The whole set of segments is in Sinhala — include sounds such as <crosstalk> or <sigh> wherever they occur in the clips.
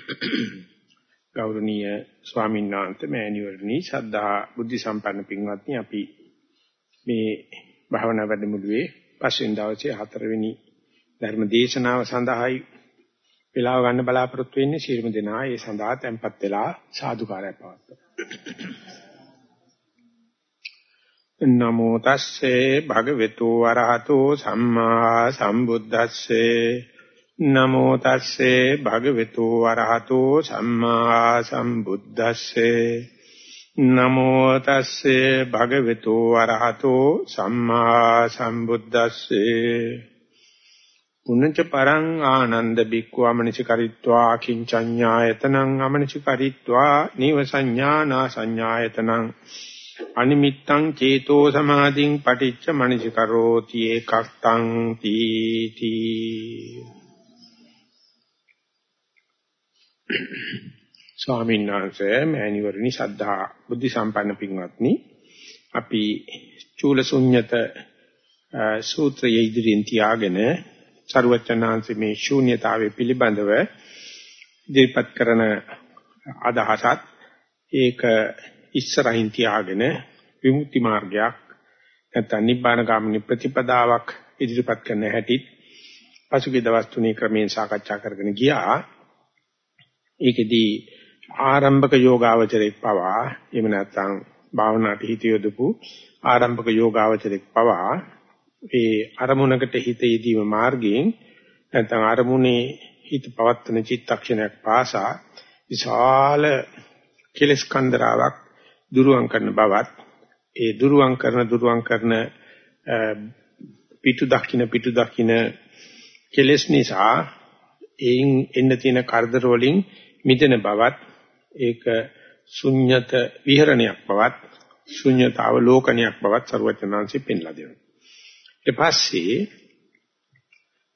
<coughs> ගෞරවනීය ස්වාමීන් වහන්සේ මෑණිවරණි ශ්‍රද්ධා බුද්ධ සම්පන්න පින්වත්නි අපි මේ භාවනා වැඩමුළුවේ පස්වෙනි දවසේ හතරවෙනි ධර්ම දේශනාව සඳහායි වේලාව ගන්න බලාපොරොත්තු වෙන්නේ. ශිරුම දෙනා ඒ සඳහා tempත් වෙලා සාදුකාරය පවත්වනවා නමෝ තස්සේ භගවතු වරහතෝ සම්මා සම්බුද්දස්සේ නමෝ තස්සේ භගවතු වරහතෝ සම්මා සම්බුද්දස්සේ. නමෝ තස්සේ භගවතු වරහතෝ සම්මා සම්බුද්දස්සේ. පුනච්ච පරං ආනන්ද බික්ඛු අමනිචකරිත්වා කිංචඤ්ඤායතනං අමනිචකරිත්වා නීවසඤ්ඤානා සංඤායතනං. අනිමිත්තං චේතෝ සමාධින් පටිච්ච මනිචකරෝති ඒකක්තං තීති. <coughs> ස්වාමීන් වහන්සේ මෑණිවරණි ශ්‍රද්ධා බුද්ධ සම්පන්න පින්වත්නි. අපි චූලසුඤ්ඤත සූත්‍රයේ ඉදිරියෙන් තියාගෙන සරුවචනාංශ මේ ශූන්‍යතාවය පිළිබඳව ඉදිරිපත් කරන අදහසත් ඒක ඉස්සරහින් තියාගෙන විමුක්ති මාර්ගයක් නැත්නම් නිබ්බාන ගාමිනී ප්‍රතිපදාවක් ඉදිරිපත් කරන්න හැටිත් පසුගිය දවස් තුනේ ක්‍රමයෙන් සාකච්ඡා කරගෙන ගියා. ඒකෙදී ආරම්භක යෝගාවචරයක් පවා එහෙම නැත්නම් භාවනාවට හිත යොදපු ආරම්භක යෝගාවචරයක් පවා ඒ අරමුණකට හිත යෙදීම මාර්ගයෙන් නැත්නම් අරමුණේ හිත පවත්වන චිත්තක්ෂණයක් පාසා විශාල කෙලස් කන්දරාවක් දුරුවන් කරන බවත් ඒ දුරුවන් කරන දුරුවන් කරන පිටු දක්ින පිටු දක්ින කෙලස් නිසා එයින් එන්න තියෙන කරදර වලින් මිදෙන බවත් ඒක ශුන්්‍යත විහරණයක් බවත් ශුන්්‍යතාව ලෝකණයක් බවත් සරුවචනාංශي පෙන්ලා දෙනවා. ඊට පස්සේ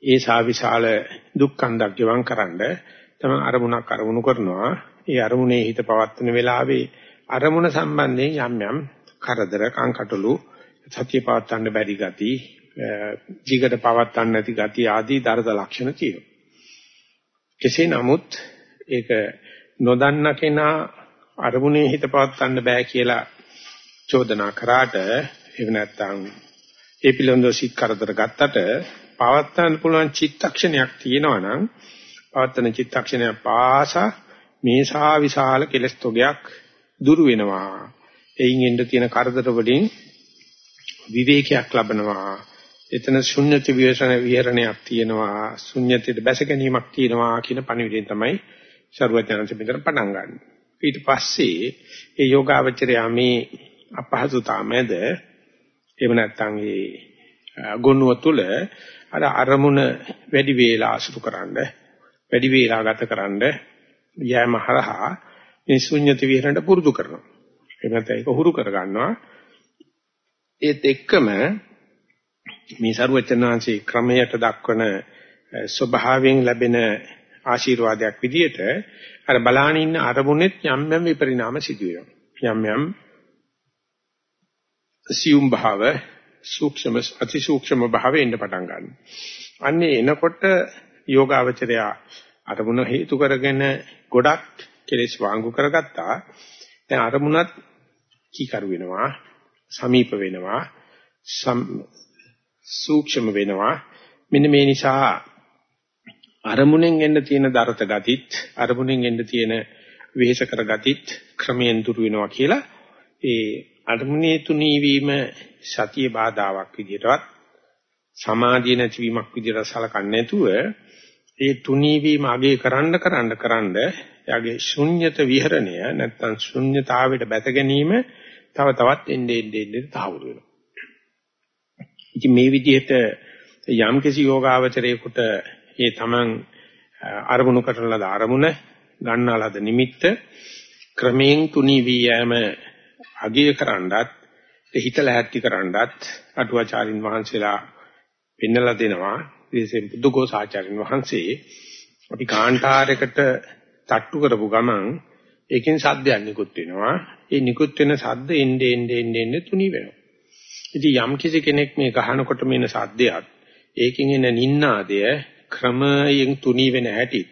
ඒ සාවිශාල දුක්ඛන්දක් ගෙවම් කරන්න තමයි අරමුණක් අරමුණු කරනවා. ඒ අරමුණේ හිත පවත්වන වෙලාවේ අරමුණ සම්බන්ධයෙන් යම් යම් කරදර කංකටොළු සතිය පවත්වන්න බැරි ගති, ජීවිත පවත්වන්න නැති ගති ආදී දරද ලක්ෂණ තියෙනවා. කෙසේ නමුත් ඒක නොදන්න කෙනා අරමුණේ හිත පවත්වන්න බෑ කියලා චෝදනා කරාට එහෙම නැත්නම් ඒ පිළිබඳව සිත් කරදර ගත්තට පවත්වන්න පුළුවන් චිත්තක්ෂණයක් තියෙනවා නම් පවත්වන චිත්තක්ෂණය පාසා මේසා විශාල කෙලස් තොගයක් දුරු වෙනවා. එයින් එන්න තියෙන කරදර වලින් විවේකයක් ලබනවා. එතන ශුන්්‍යති විවේචන විහරණයක් තියෙනවා. ශුන්්‍යතියට බැස ගැනීමක් තියෙනවා කියන පණිවිඩයෙන් තමයි ਸਰවඥාන්සේ මෙතන පටන් ගන්න. ඊට පස්සේ ඒ යෝගාවචරය මේ අපහසුතා මැද එහෙම නැත්නම් ඒ ගොනුව තුල අර අරමුණ වැඩි වේලා අසුරුකරනද වැඩි වේලා ගතකරනද යෑම හරහා මේ ශුන්්‍යති විහරණයට පුරුදු කරනවා. එහෙම නැත්නම් ඒක හුරු කර ගන්නවා. ඒත් එක්කම මේ ਸਰවඥාන්සේ ක්‍රමයට දක්වන ස්වභාවයෙන් ලැබෙන ආශිර්වාදයක් විදියට අර බලාන ඉන්න අරමුණෙත් යම් යම් විපරිණාම සිදු වෙනවා. යම් යම් සියුම් භාව සූක්ෂම අති සූක්ෂම භාවය එන්න පටන් ගන්නවා. අන්නේ එනකොට යෝගාවචරය අරමුණ හේතු කරගෙන ගොඩක් කෙලෙස් වාංගු කරගත්තා. දැන් අරමුණත් කීකරු වෙනවා, සමීප වෙනවා, සූක්ෂම වෙනවා. මෙන්න මේ නිසා අරමුණෙන් එන්න තියෙන දරත ගතිත් අරමුණෙන් එන්න තියෙන වෙහෙස කර ගතිත් ක්‍රමයෙන් දුර වෙනවා කියලා ඒ අරමුණේ තුනී වීම සතිය බාධාවක් විදිහටවත් සමාධිය නැතිවීමක් විදිහට සලකන්නේ නැතුව ඒ තුනී වීම අගේ කරන්න කරන්න කරන්න එයාගේ ශුන්්‍යත විහරණය නැත්තම් ශුන්්‍යතාවයට බැස ගැනීම තව තවත් එන්නේ එන්නේ තහවුරු වෙනවා. ඉතින් මේ විදිහට යම් කිසි යෝගාවචරයකට ඒ තමන් අරමුණු කරන ලද අරමුණ ගන්නා ලද නිමිත්ත ක්‍රමයෙන් තුනී වී යෑම අගය කරන්නත් හිතලා ඇති කරන්නත් අටුවාචාරින් වහන්සේලා පෙන්නලා දෙනවා. විශේෂයෙන් බුද්ධඝෝසාචාර්යන් වහන්සේ අපි කාන්ටාරයකට තට්ටු කරපු ගමන් ඒකෙන් සද්දයක් නිකුත් වෙනවා. ඒ නිකුත් වෙන සද්ද එන්නේ එන්නේ එන්නේ තුනී වෙනවා. ඉතින් යම් කිසි කෙනෙක් මේ ගහනකොට මේන සද්දයක් ඒකෙන් එන නින්නාදය ක්‍රමයෙන් තුනී වෙන හැටි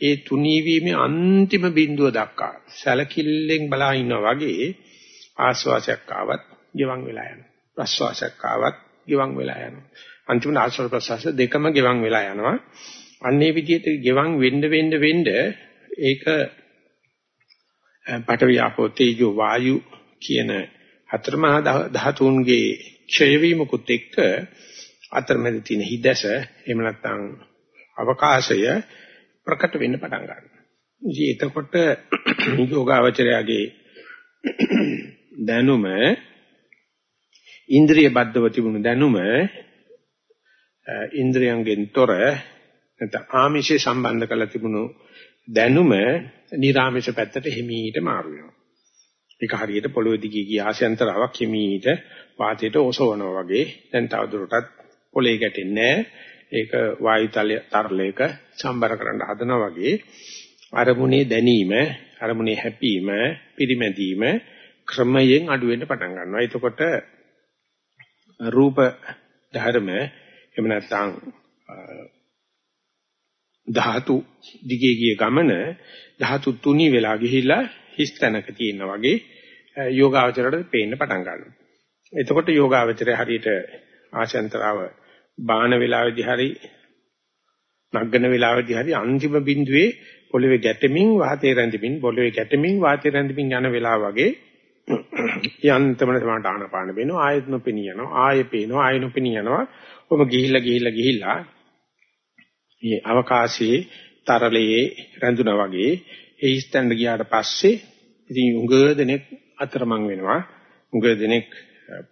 ඒ තුනී වීමේ අන්තිම බිඳුව දක්වා සැලකිල්ලෙන් බලා ඉන්නා වගේ ආස්වාසයක් ආවත් ගෙවන් වෙලා යනවා. ප්‍රස්වාසයක් ආවත් ගෙවන් වෙලා යනවා. අන්තිමට ආස්වාද ප්‍රස්වාස දෙකම ගෙවන් වෙලා යනවා. අන්නේ විදිහට ගෙවන් වෙන්න වෙන්න වෙන්න ඒක පඨවියාපෝ තේජෝ වායු කියන හතරමහා ධාතුන්ගේ ක්ෂය වීමකුත් එක්ක අතරමැද තියෙන හිදැස එහෙම නැත්නම් අවකාශය ප්‍රකට වෙන්න පටන් ගන්නවා. ඉතින් එතකොට <clears throat> යෝගාවචරයාගේ <clears throat> දැනුම ඉන්ද්‍රිය බද්ධව තිබුණු දැනුම ඉන්ද්‍රියන්ගෙන් තොර නැත්නම් ආමිෂේ සම්බන්ධ කරලා තිබුණු දැනුම නිර්ආමිෂ පැත්තට හිමීට මාරු වෙනවා. ඒක හරියට පොළොවේ දිගේ ගිය ආශයන්තරාවක් හිමීට වාතයට ඔසවනවා වගේ දැන් තවදුරටත් පොළේ ගැටෙන්නේ ඒක වායු තරලයක සම්බර කරන්න හදනවා වගේ අරමුණේ දැනීම අරමුණේ හැපීම පිරිමැදීම ක්‍රමයෙන් අඩු වෙන්න පටන් ගන්නවා. එතකොට රූප ධර්ම එහෙම නැත්නම් ධාතු දිගේ ගිය ගමන ධාතු තුනී වෙලා ගිහිල්ලා හිස් තැනක තියෙනා වගේ යෝගාවචරයට පේන්න පටන් ගන්නවා. එතකොට යෝගාවචරය හරියට ආශයන්තරව බාන වේලාවේදී හරි නග්ගන වේලාවේදී හරි අන්තිම බිඳුවේ පොළවේ ගැටෙමින් වාතය රැඳෙමින් පොළවේ ගැටෙමින් වාතය රැඳෙමින් යන වෙලාව වගේ යන්තමන සමාට ආනපාන වෙනවා ආයෙත් නොපෙනී යනවා ආයෙ පේනවා ආයෙ නොපෙනී යනවා ඔබ ගිහිල්ලා ගිහිල්ලා ගිහිල්ලා මේ අවකාශයේ තරලයේ රැඳුනා වගේ ඒ ස්තැන්ඩ් ගියාට පස්සේ ඉතින් උඟ දෙනෙක් අතරමං වෙනවා උඟ දෙනෙක්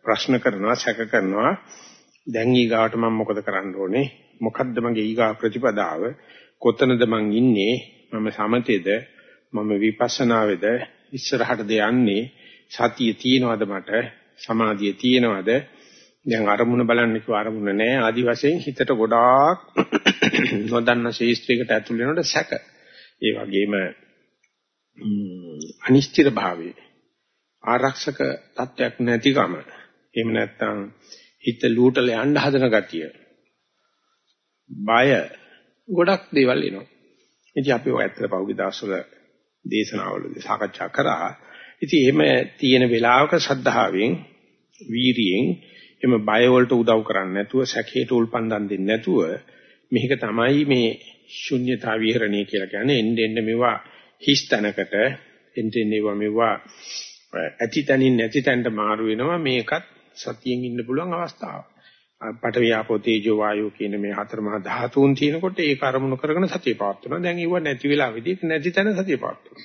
ප්‍රශ්න කරනවා සැක කරනවා. දැන් ඊගාවට මම මොකද කරන්න ඕනේ? මොකද්ද මගේ ඊගා ප්‍රතිපදාව? කොතනද මං ඉන්නේ? මම සමතේද? මම විපස්සනාවේද? ඉස්සරහටද යන්නේ? සතිය තියෙනවද මට? සමාධිය තියෙනවද? දැන් අරමුණ බලන්න කිව්ව අරමුණ නැහැ ආදි වශයෙන් හිතට ගොඩාක් <coughs> නොදන්න ශේෂ්ත්‍රයකට ඇතුල් වෙනකොට සැක. ඒ වගේම අනිශ්චිත භාවය ආරක්ෂක තත්වයක් නැතිකම. එහෙම නැත්නම් හිත ලූටල යන්න හදන ගතිය. බය ගොඩක් දේවල් එනවා. ඉතින් අපි ඔය ඇත්තට පහුගිය දවස්වල දේශනාවලදී සාකච්ඡා කරා. ඉතින් එහෙම තියෙන වෙලාවක සද්ධාවෙන් වීරියෙන් එම බය වලට උදව් කරන්නේ නැතුව සැකේට උල්පන්දම් දෙන්නේ නැතුව මේක තමයි මේ ශුන්‍යතා විහරණය කියලා කියන්නේ. එන්න එන්න මේවා හිස් තැනකට එන්න එන්න ඒවා මේවා ඇති තැනින් නැති තැනට මාරු වෙනවා. මේකත් සතියෙන් ඉන්න පුළුවන් අවස්ථාවක්. පඨවි ආපෝ තේජෝ වායෝ කියන මේ හතර මහා ධාතුන් තියෙනකොට ඒක අරමුණු කරගෙන සතිය පවත්වනවා. දැන් ඒව නැති වෙලාවෙදී නැති තැන සතිය පවත්වනවා.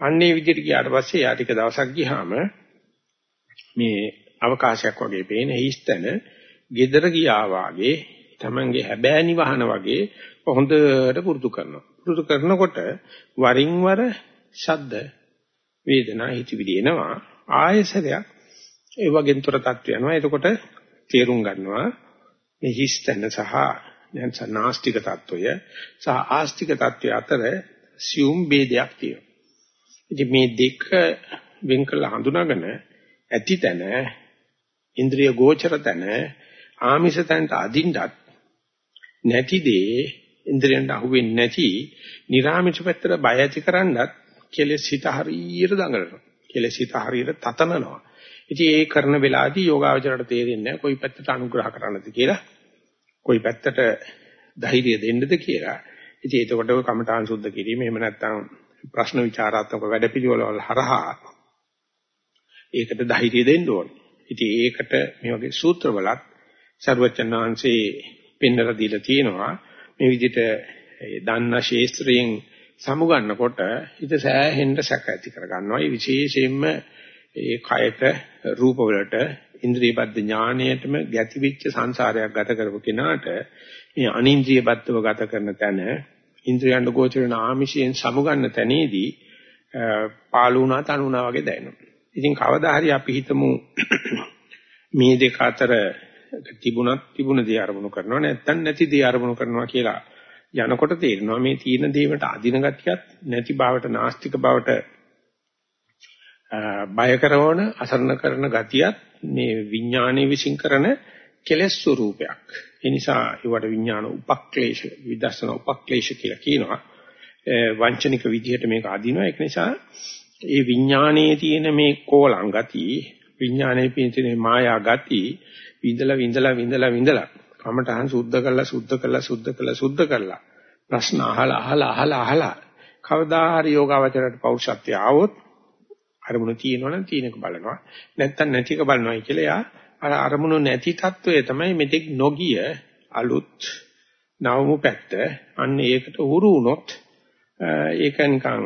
අන්නේ විදිහට ගියාට පස්සේ යා ටික දවසක් ගියාම මේ අවකාශයක් වගේ පේන හිස්තන gedara ගියා වාගේ Tamange හැබෑනි වහන වගේ හොඳට පුරුදු කරනවා. පුරුදු කරනකොට වරින් වර ශබ්ද වේදනා හිතවිලි එනවා ආයසරයක් ඒ වගේන් තොර තත්ත්ව යනවා. එතකොට තේරුම් ගන්නවා මේ හිස්තන සහ නැත්සනාස්තික තත්වය සහ ආස්තික තත්වය අතර සියුම් ભેදයක් තියෙනවා. ඉතින් මේ දෙක වෙන් කළ හඳුනාගෙන ඇති තැන ඉන්ද්‍රිය ගෝචර තැන ආමිෂ තැනට අදින්නත් නැතිදී ඉන්ද්‍රියන්ට අහුවෙන්නේ නැති නිර්ආමිෂ පැත්තට බය ඇති කරන්නත් කෙලෙස් හිත හරියට දඟලනවා. කෙලෙස් හිත හරියට තතනනවා. ඉතින් ඒ කරන වෙලාවදී යෝගාවචරයට තේරෙන්නේ නැහැ කොයි පැත්තට අනුග්‍රහ කරන්නද කියලා. කොයි පැත්තට ධෛර්යය දෙන්නද කියලා. ඉතින් ඒකට ඔය කමඨාන් සුද්ධ කිරීම එහෙම නැත්නම් ප්‍රශ්න විචාරාත්මක වැඩපිළිවෙළවල් හරහා ඒකට ධෛර්යය දෙන්න ඕනේ. ඉතින් ඒකට මේ වගේ සූත්‍රවලත් සර්වචන් වහන්සේ පෙන්වලා දීලා තියෙනවා මේ විදිහට දන්න ශේස්ත්‍රයෙන් සමුගන්නකොට හිත සෑහෙන්න සැක ඇති කර ගන්නවා. ඒ විශේෂයෙන්ම ඒ කයට රූප වලට ඉන්ද්‍රියබද්ධ ඥාණයටම ගැතිවිච්ච සංසාරයක් ගත කරපු කෙනාට මේ අනින්ද්‍රියබද්ධව ගත කරන තැන ඉන්ද්‍රියයන්ට ගෝචරන ආමිෂයෙන් සමුගන්න තැනේදී පාලුණා තනුණා වගේ දැනෙනවා. ඉතින් කවදා හරි අපි හිතමු <clears throat> මේ දෙක අතර තිබුණත් තිබුණ දේ අරමුණු කරනවා නැත්නම් නැති දේ අරමුණු කරනවා කියලා යනකොට තේරෙනවා මේ තීන දේවට අදින ගතියත් නැති බවට නාස්තික බවට බය කරන අසරණ කරන ගතියත් මේ විඥානයේ විසින් කරන කෙලෙස් ස්වરૂපයක්. ඒ නිසා ඒවට විඥාන උපක්ලේශ විදර්ශන උපක්ලේශ කියලා කියනවා. වංචනික විදිහට මේක අදිනවා ඒක නිසා ඒ විඥානයේ තියෙන මේ කෝලං ගති විඥානයේ තියෙන මායා ගති විඳලා විඳලා විඳලා විඳලා කමටහන් සුද්ධ කරලා සුද්ධ කරලා සුද්ධ කරලා සුද්ධ කරලා ප්‍රශ්න අහලා අහලා අහලා අහලා කවදා හරි යෝගාවචරයට පෞරුෂත්වය ආවොත් අරමුණ තියෙනවනම් තියෙනක බලනවා. නැත්තම් නැතික බලනවායි කියලා එයා අර අරමුණු නැති తত্ত্বය තමයි මෙතෙක් නොගිය අලුත් නවමු පැත්ත. අන්න ඒකට උරු වුණොත් ඒක නිකන්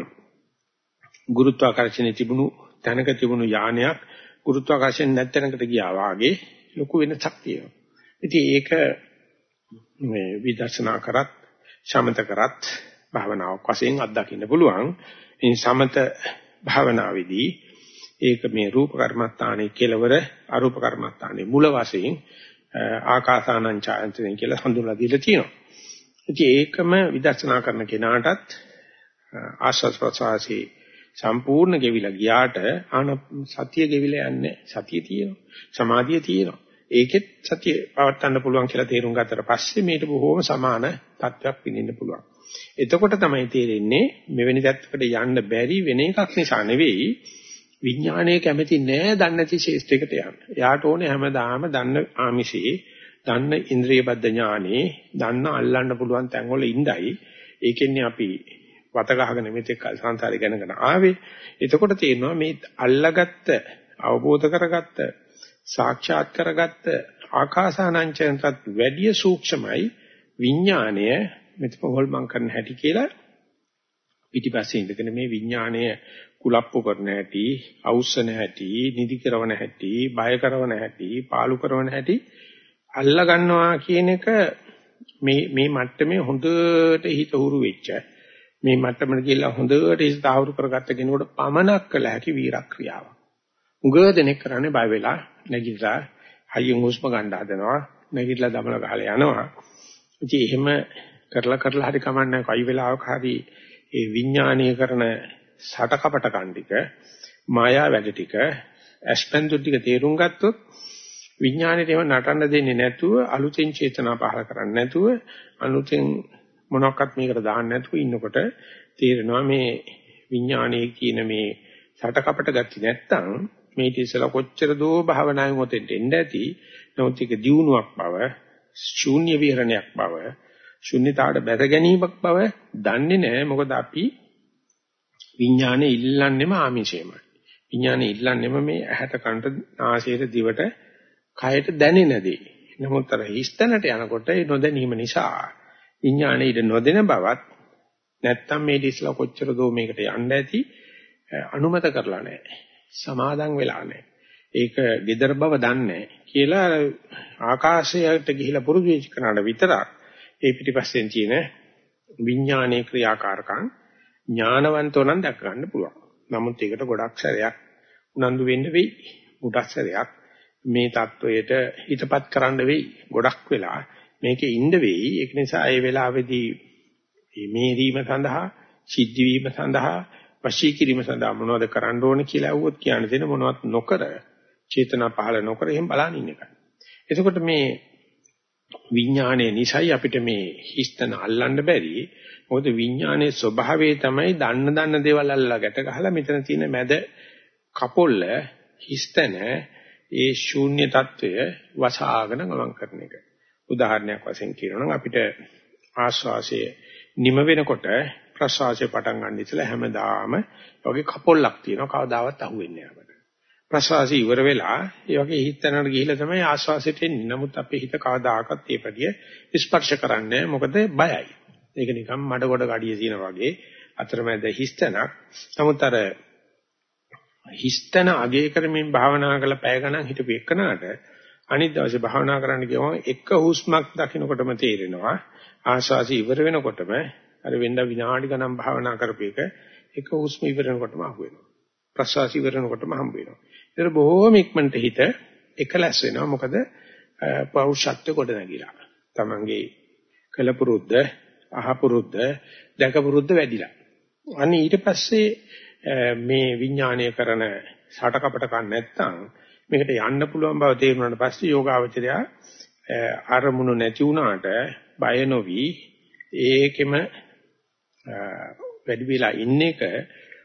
ගුරුත්වාකර්ෂණයේ තිබුණු තැනක තිබුණු යානයක් ගුරුත්වාකර්ෂණ නැත්තැනකට ගියා වාගේ ලොකු වෙනසක් තියෙනවා. ඉතින් ඒක මේ විදර්ශනා කරත් සමත කරත් භාවනාවක් වශයෙන් අත්දකින්න පුළුවන්. ඉතින් සමත භාවනාවේදී ඒක මේ රූප කර්මස්ථානයේ කෙලවර අරූප කර්මස්ථානයේ මුල වශයෙන් ආකාසානං ඡායන්තනෙ කියලා හඳුන්වලා දීලා තියෙනවා. ඉතින් ඒකම විදර්ශනා කරන කෙනාටත් ආස්වාද ප්‍රසවාසී සම්පූර්ණ ගෙවිලා ගියාට ආන සතිය ගෙවිලා යන්නේ සතිය තියෙනවා සමාධිය තියෙනවා ඒකෙත් සතිය පවත්වන්න පුළුවන් කියලා තේරුම් ගත්තට පස්සේ මේට බොහෝම සමාන තත්ත්වයක් විඳින්න පුළුවන් එතකොට තමයි තේරෙන්නේ මෙවැනි තත්ත්වයකට යන්න බැරි වෙන එකක් නිසා නෙවෙයි විඥානයේ කැමති නෑ දන්නේ නැති ශේෂ්ත්‍රයකට යන්න. එයාට ඕනේ හැමදාම දන්න ආමිෂේ, දන්න ඉන්ද්‍රිය බද්ධ ඥානේ, දන්න අල්ලන්න පුළුවන් තැන්වල ඉඳයි. ඒකෙන්නේ අපි වත ගහගෙන මෙතෙක් කල් සංසාරේ ගැනගෙන ආවේ. එතකොට තේරෙනවා මේ අල්ලගත්ත, අවබෝධ කරගත්ත, සාක්ෂාත් කරගත්ත ආකාසානංචයන්ටත් වැඩිය සූක්ෂමයි විඥාණය මෙතන හොල්මන් කරන හැටි කියලා පිටිපස්සේ ඉඳගෙන මේ විඥාණය කුලප්පු කරන හැටි, අවුස්සන හැටි, නිදි කරන හැටි, බය කරන හැටි, පාලු කරන හැටි අල්ලා ගන්නවා කියන එක මේ මේ මට්ටමේ හොඳට හිත උරු වෙච්ච මේ මට්ටමට ගිහිල්ලා හොඳට හිත තාවුරු කරගත්ත කෙනෙකුට පමනක් කළ හැකි වීරක්‍රියාවක්. උගව දෙනෙක් කරන්නේ බය වෙලා නැගිටලා හයියෙන් හුස්ම ගන්න හදනවා නැගිටලා දමල ගහලා යනවා. ඉතින් එහෙම කරලා කරලා හරි කමන්නේ කොයි වෙලාවක හරි ඒ විඥානීය කරන සටකපට කණ්ඩික මායා වැඩ ටික ඇස්පෙන්දු ටික තේරුම් ගත්තොත් විඥාණයට ඒව නටන්න දෙන්නේ නැතුව අලුතෙන් චේතනා පහල කරන්නේ නැතුව අලුතෙන් මොනක්වත් මේකට දාන්න නැතුව ඉන්නකොට තේරෙනවා මේ විඥානයේ කියන මේ සටකපට ගති නැත්තම් මේ ඉතිසලා කොච්චර දෝ භාවනාවේ මොතෙන්ට එන්න ඇති. නමුත් ඒක දියුණුවක් බව ශූන්‍ය විහරණයක් බව ශුන්‍යතාවට බැස ගැනීමක් බව දන්නේ නැහැ. මොකද අපි විඥානේ ඉල්ලන්නෙම ආමිෂයමයි විඥානේ ඉල්ලන්නෙම මේ ඇහැට කනට නාසයට දිවට කයට දැනෙන දේ. නමුත් අර හිස්තැනට යනකොට ඒ නොදැනීම නිසා විඥානේ ඉඳ නොදෙන බවත් නැත්තම් මේ දිස්ලා කොච්චර දෝ මේකට යන්න ඇති අනුමත කරලා නැහැ. සමාදන් වෙලා නැහැ. ඒක gedara බව දන්නේ කියලා ආකාශයට ගිහිලා පුරුදු වෙච්ච කෙනාට විතරක් ඒ පිටිපස්සෙන් තියෙන විඥානයේ ක්‍රියාකාරකම් ඥානවන්තෝ නම් දැක ගන්න පුළුවන්. නමුත් ඒකට ගොඩක් සැරයක් උනන්දු වෙන්න වෙයි. ගොඩක් සැරයක් මේ தত্ত্বයට හිතපත් කරන්න වෙයි. ගොඩක් වෙලා මේකේ ඉන්න වෙයි. ඒක නිසා ඒ වෙලාවේදී මේ මෙහෙරීම සඳහා, සිද්ධ වීම සඳහා වශී කිරීම සඳහා මොනවද කරන්න ඕනේ කියලා අහුවොත් කියන්න දෙන මොනවත් නොකර චේතනා පහළ නොකර එහෙම බලන ඉන්න එක. එතකොට මේ විඥානයේ නිසයි අපිට මේ හිස්තන අල්ලන්න බැරි. මොකද විඥානයේ ස්වභාවය තමයි දන්න දන්න දේවල් අල්ලලා ගැට ගහලා මෙතන තියෙන මැද කපොල්ල හිස්තන ඒ ශූන්‍ය తত্ত্বය වසාගෙන ගමන් කරන එක. උදාහරණයක් වශයෙන් කියනනම් අපිට ආස්වාසය නිම වෙනකොට ප්‍රශ්වාසය පටන් ගන්න ඉතලා හැමදාම වගේ කපොල්ලක් තියෙනවා කවදාවත් අහුවෙන්නේ නැහැ. ප්‍රසවාසය ඉවර වෙලා ඒ වගේ හිතනකට ගිහිල්ලා තමයි ආශ්වාසයට එන්නේ. නමුත් අපේ හිත කවදාකවත් ඒ පැඩිය ස්පර්ශ කරන්නේ මොකද බයයි. ඒක නිකන් මඩ කොට ගඩිය තියෙන වගේ අතරමැද හිස්තනක්. නමුත් අර හිස්තන අගය කරමින් භාවනා කරලා පැය ගණන් හිටපු එකනට අනිත් දවසේ භාවනා කරන්න ගියම එක හුස්මක් දකින්නකොටම තේරෙනවා ආශ්වාසය ඉවර වෙනකොටම අර වෙනදා විනාඩි ගණන් භාවනා කරපේක එක හුස්ම ඉවර වෙනකොටම අහුවෙනවා. ප්‍රශ්වාසය ඉවර වෙනකොටම හම්බ වෙනවා. ඒතර බොහෝම ඉක්මනට හිත එකලස් වෙනවා. මොකද පෞරුෂත්ව කොට නැගිලා. Tamange කලපුරුද්ද, අහපුරුද්ද, දැකපුරුද්ද වැඩිලා. අනේ ඊට පස්සේ මේ විඥාණය කරන සටකපට කන් නැත්තම් මේකට යන්න පුළුවන් බව තේරුණාට පස්සේ යෝගාවචරය අරමුණු නැති වුණාට බය නොවි ඒකෙම වැඩි වෙලා ඉන්න එක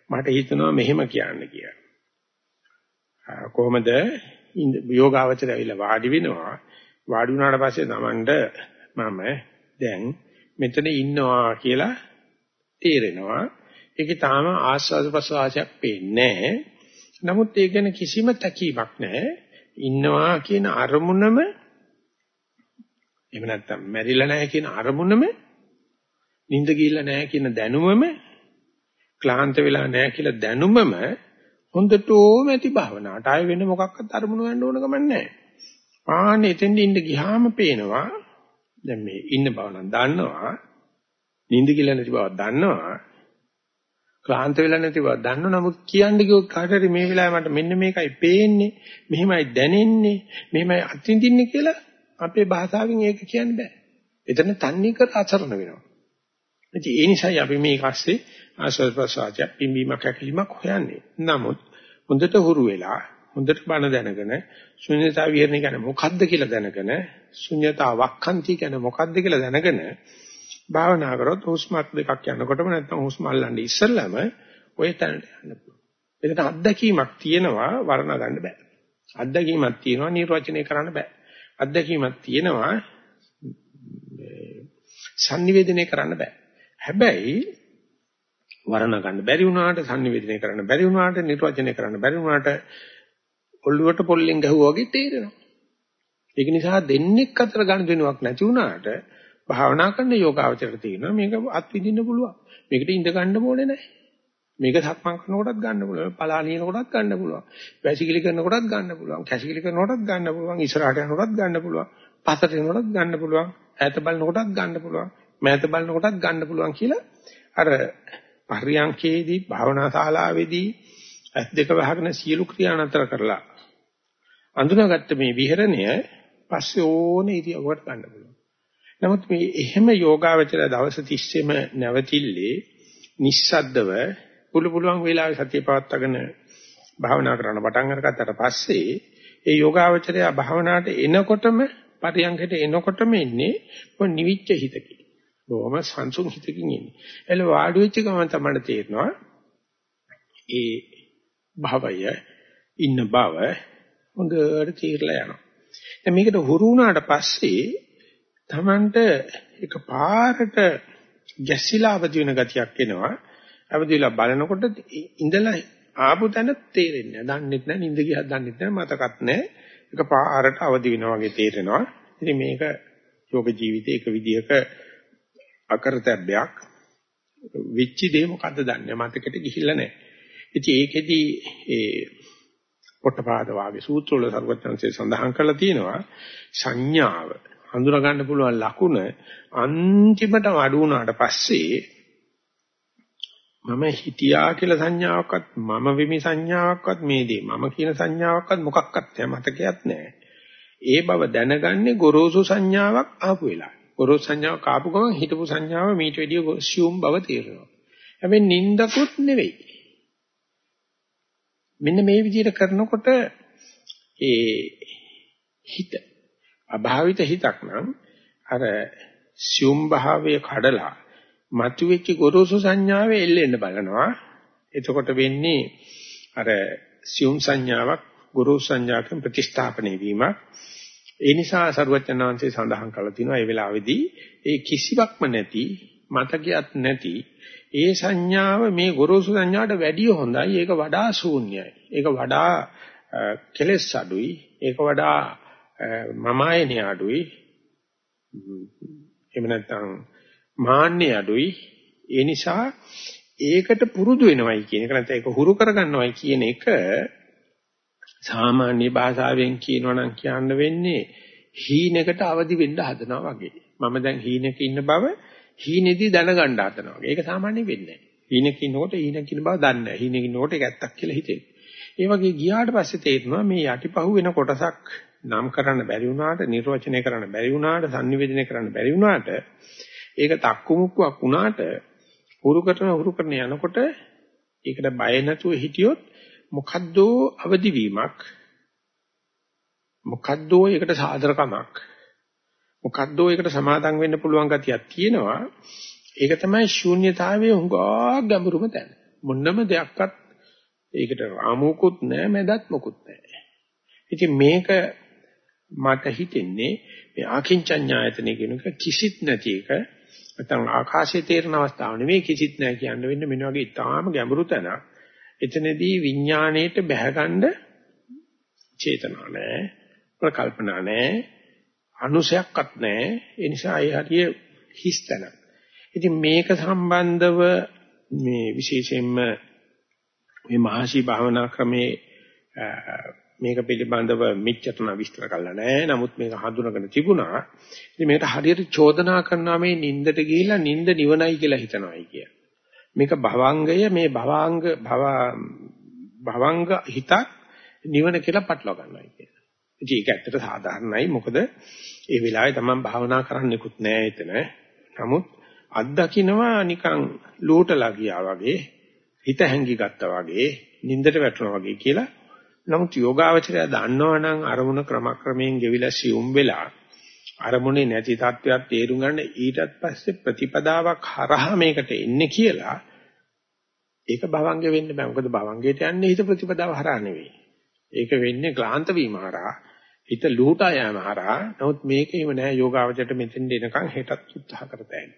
මට හිතෙනවා මෙහෙම කියන්න කියලා. කොහොමද යෝගාවචරය ඇවිල්ලා වාඩි වෙනවා වාඩි වුණාට පස්සේ Tamanට මම දැන් මෙතන ඉන්නවා කියලා තේරෙනවා. ඒකේ තාම ආස්වාද ප්‍රසවාසයක් පේන්නේ නමුත් ඒ ගැන කිසිම තැකීමක් නැහැ. ඉන්නවා කියන අරමුණම එහෙම නැත්නම් මැරිලා නැහැ කියන අරමුණම නිින්ද ගිහිල්ලා නැහැ කියන දැනුමම ක්ලාන්ත වෙලා නැහැ කියලා දැනුමම හොඳටම ඇති භාවනාවට ආය වෙන මොකක්වත් අරමුණු ගන්න ඕන ගමන් නැහැ. ආන්නේ එතෙන්ද ඉන්න ගියාම පේනවා දැන් මේ ඉන්න බව නම් දන්නවා නිින්ද කියලා නැති බව දන්නවා ක්ලාන්ත වෙලා නැති බව දන්නව නමුත් කියන්න කිව්වොත් කාට හරි මේ වෙලාවේ මට මෙන්න මේකයි පේන්නේ මෙහෙමයි දැනෙන්නේ මෙහෙමයි අත්විඳින්නේ කියලා අපේ භාෂාවෙන් ඒක කියන්න බෑ. එතන තන්නේ කර අසරණ වෙනවා. ඉතින් ඒ නිසායි අපි මේ කස්සේ ආස්වාද ප්‍රසආජ පිම්බීමක් හැකිලිමක් හොයන්නේ. නමුත් හොඳට හුරු වෙලා හොඳට බණ දැනගෙන ශුන්‍යතා විහරණය කියන්නේ මොකද්ද කියලා දැනගෙන ශුන්‍යතා වක්ඛන්ති කියන්නේ මොකද්ද කියලා දැනගෙන භාවනා කරොත් හුස්මක් දෙකක් යනකොටම නැත්නම් හුස්ම අල්ලන්නේ ඉස්සෙල්ලම ඔය තැනට යන්න පුළුවන්. එතන අත්දැකීමක් තියෙනවා වර්ණ ගන්න බෑ. අත්දැකීමක් තියෙනවා නිර්වචනය කරන්න බෑ. අත්දැකීමක් තියෙනවා sannivedanaya කරන්න බෑ. හැබැයි වර්ණ ගන්න බැරි වුණාට sannivedanaya කරන්න බැරි වුණාට නිර්වචනය කරන්න බැරි වුණාට ඔළුවට පොල්ලෙන් ගැහුවා වගේ තේරෙනවා. ඒක නිසා දෙන්නෙක් අතර ගනුදෙනුවක් නැති වුණාට භාවනා කරන යෝගාවචරයට තියෙනවා මේක අත් විඳින්න පුළුවන්. මේකට ඉඳ ගන්න ඕනේ නැහැ. මේක සක්මන් කරනකොටත් ගන්න පුළුවන්. පලාලියන කොටත් ගන්න පුළුවන්. වැසිකිලි කරනකොටත් ගන්න පුළුවන්. කැසිකිලි කරනකොටත් ගන්න පුළුවන්. ඉස්සරහට යනකොටත් ගන්න පුළුවන්. පස්සට යනකොටත් ගන්න පුළුවන්. ඈත බලනකොටත් ගන්න පුළුවන්. මෑත බලනකොටත් ගන්න පුළුවන් කියලා අර පර්යංකේදී භාවනා ශාලාවේදී ඇස් දෙක වහගෙන සියලු ක්‍රියා නතර කරලා අඳුනාගත්ත මේ විහරණය පස්සේ ඕනේ ඉරියව්වට ගන්න පුළුවන්. නමුත් මේ එහෙම යෝගාවචර දවස් 30ෙම නැවතිල්ලේ නිස්සද්දව පුළු පුළුවන් වෙලාවේ සතිය පවත්වාගෙන භාවනා කරන්න පටන් අරගත්තට පස්සේ ඒ යෝගාවචරය භාවනාවට එනකොටම පරියංගයට එනකොටම එන්නේ මොන නිවිච්ච හිතකින්. බොහොම සංසුන් හිතකින් ඉන්නේ. එළ වාඩි වෙච්ච ගමන් තමයි තේරෙනවා ඒ භවය ඉන්න බව හොඳට තීරලා යනවා. දැන් මේකට හුරු වුණාට පස්සේ Tamanට එක පාරට ගැසිලා අවදි වෙන ගතියක් එනවා. අවදිලා බලනකොට ඉඳලා ආපු තැන තේරෙන්නේ නැහැ. දන්නෙත් නැහැ, නිින්ද ගියත් දන්නෙත් නැහැ, මතකත් නැහැ. එක පාරට අවදි වෙනවා වගේ තේරෙනවා. ඉතින් මේක යෝග ජීවිතයේ එක විදිහක අකරතැබ්බයක්. විච්චි දේ මොකද්ද දන්නේ මතකෙට ගිහිල්ලා නැහැ. ඉතින් ඒකෙදි ඒ පොට්ටපාද වාගේ සූත්‍රවල සර්වඥාන්සේ සඳහන් කරලා තියෙනවා සංඥාව හඳුනා ගන්න පුළුවන් ලකුණ අන්තිමට අඩු වුණාට පස්සේ මම හිතියා කියලා සංඥාවක්වත් මම වෙමි සංඥාවක්වත් මේ දේ මම කියන සංඥාවක්වත් මොකක්වත් මතකයක් නැහැ. ඒ බව දැනගන්නේ ගොරෝසු සංඥාවක් ආපු වෙලාව. ගොරෝසු සංඥාවක් ආපු ගමන් හිතපු සංඥාව මීට වැඩිය assume බව තේරෙනවා. හැබැයි නින්දකුත් නෙවෙයි. මෙන්න මේ විදිහට කරනකොට ඒ හිත අභාවිත හිතක් නම් අර සියුම් භාවයේ කඩලා මතුවෙච්ච ගොරෝසු සංඥාවේ එල්ලෙන්න බලනවා. එතකොට වෙන්නේ අර සියුම් සංඥාවක් ගොරෝසු සංඥාවකින් ප්‍රතිස්ථාපනය වීමක්. ඒ නිසා සරුවචනාංශය සඳහන් කරලා තිනවා ඒ වෙලාවේදී ඒ කිසිවක්ම නැති මතකයක් නැති ඒ සංඥාව මේ ගොරෝසු සංඥාවට වැඩිය හොඳයි. ඒක වඩා ශූන්‍යයි. ඒක වඩා කෙලෙස් අඩුයි. ඒක වඩා මම ආයනේ අඩුයි එහෙම නැත්නම් මාන්නේ අඩුයි ඒ නිසා ඒකට පුරුදු වෙනවයි කියන එක නැත්නම් ඒක හුරු කරගන්නවයි කියන එක සාමාන්‍ය භාෂාවෙන් කියනවා නම් කියන්න වෙන්නේ හීනකට අවදි වෙන්න හදනවා වගේ. මම දැන් හීනක ඉන්න බව හීනේදී දැනගන්න හදනවා වගේ. ඒක සාමාන්‍ය වෙන්නේ නැහැ. හීනක ඉන්නකොට හීනක ඉන්න බව දන්නේ නැහැ. හීනක ඉන්නකොට ඒක ඇත්තක් කියලා හිතෙන්නේ. ඒ වගේ ගියාට පස්සේ තේරෙනවා මේ යටිපහුව වෙන කොටසක් නම් කරන්න බැරි වුණාට නිර්වචනය කරන්න බැරි වුණාට sannivedana කරන්න බැරි වුණාට ඒක තක්කුමුක්කුවක් වුණාට හුරු කරන හුරු කරන යනකොට ඒකට බය නැතුව හිටියොත් මොකද්දෝ අවදිවීමක් මොකද්දෝ ඒකට සාදරකමක් මොකද්දෝ ඒකට සමාදම් වෙන්න පුළුවන් ගතියක් තියෙනවා ඒක තමයි ශූන්‍යතාවයේ හුඟා ගැඹුරුම තැන. මොන්නම දෙයක්වත් ඒකට රාමුකුත් නැහැ මැදත් මොකුත් නැහැ. ඉතින් මේක මට හිතෙන්නේ මේ ආකින්චඤ්ඤායතනෙ කියන එක කිසිත් නැති එක නැත්නම් ආකාශයේ තේරෙන අවස්ථාව නෙමෙයි කිසිත් නැහැ කියන්න වෙන්නේ මෙන්න වගේ ඊටාම ගැඹුරු තැනක්. එතනදී විඥාණයට බැහැගන්න චේතනා නැහැ, ප්‍රකල්පනා නැහැ, අනුසයක්වත් නැහැ. ඒ නිසා ඒ හරිය හිස් තැනක්. ඉතින් මේක සම්බන්ධව මේ විශේෂයෙන්ම මේ මහසි භාවනා ක්‍රමේ මේක පිළිබඳව මෙච්චරම විස්තර කළා නෑ. නමුත් මේක හඳුනගෙන තිබුණා. ඉතින් මේකට හරියට චෝදනා කරනවා මේ නින්දට ගිහිලා නින්ද නිවනයි කියලා හිතනවායි කිය. මේක භවංගය මේ භවාංග භව භවංග හිතක් නිවන කියලා පටලවා ගන්නවා කිය. ඉතින් ඒක ඇත්තට සාධාරණයි. මොකද ඒ වෙලාවේ තමන් භාවනා කරන්නෙකුත් නෑ එතන. නමුත් අත්දකින්නවා නිකන් ලෝටලා ගියා වගේ හිත හැංගි ගත්තා වගේ නින්දට වැටුණා වගේ කියලා නමුත් යෝගාවචරය දන්නවනම් අරමුණ ක්‍රමක්‍රමයෙන් ගෙවිලා සියුම් වෙලා අරමුණේ නැති තත්වයක් තේරුම් ගන්න ඊටත් පස්සේ ප්‍රතිපදාවක් හරහා මේකට එන්නේ කියලා ඒක භවංග වෙන්න බෑ. මොකද භවංගයට යන්නේ හිත ප්‍රතිපදාව හරහා නෙවෙයි. ඒක වෙන්නේ ක්ලාන්ත වීම හරහා හිත ලූටා යෑම හරහා. නමුත් මේකේම නෑ යෝගාවචරයට මෙතෙන් දෙනකන් හෙටත් උත්සාහ කරතෑයි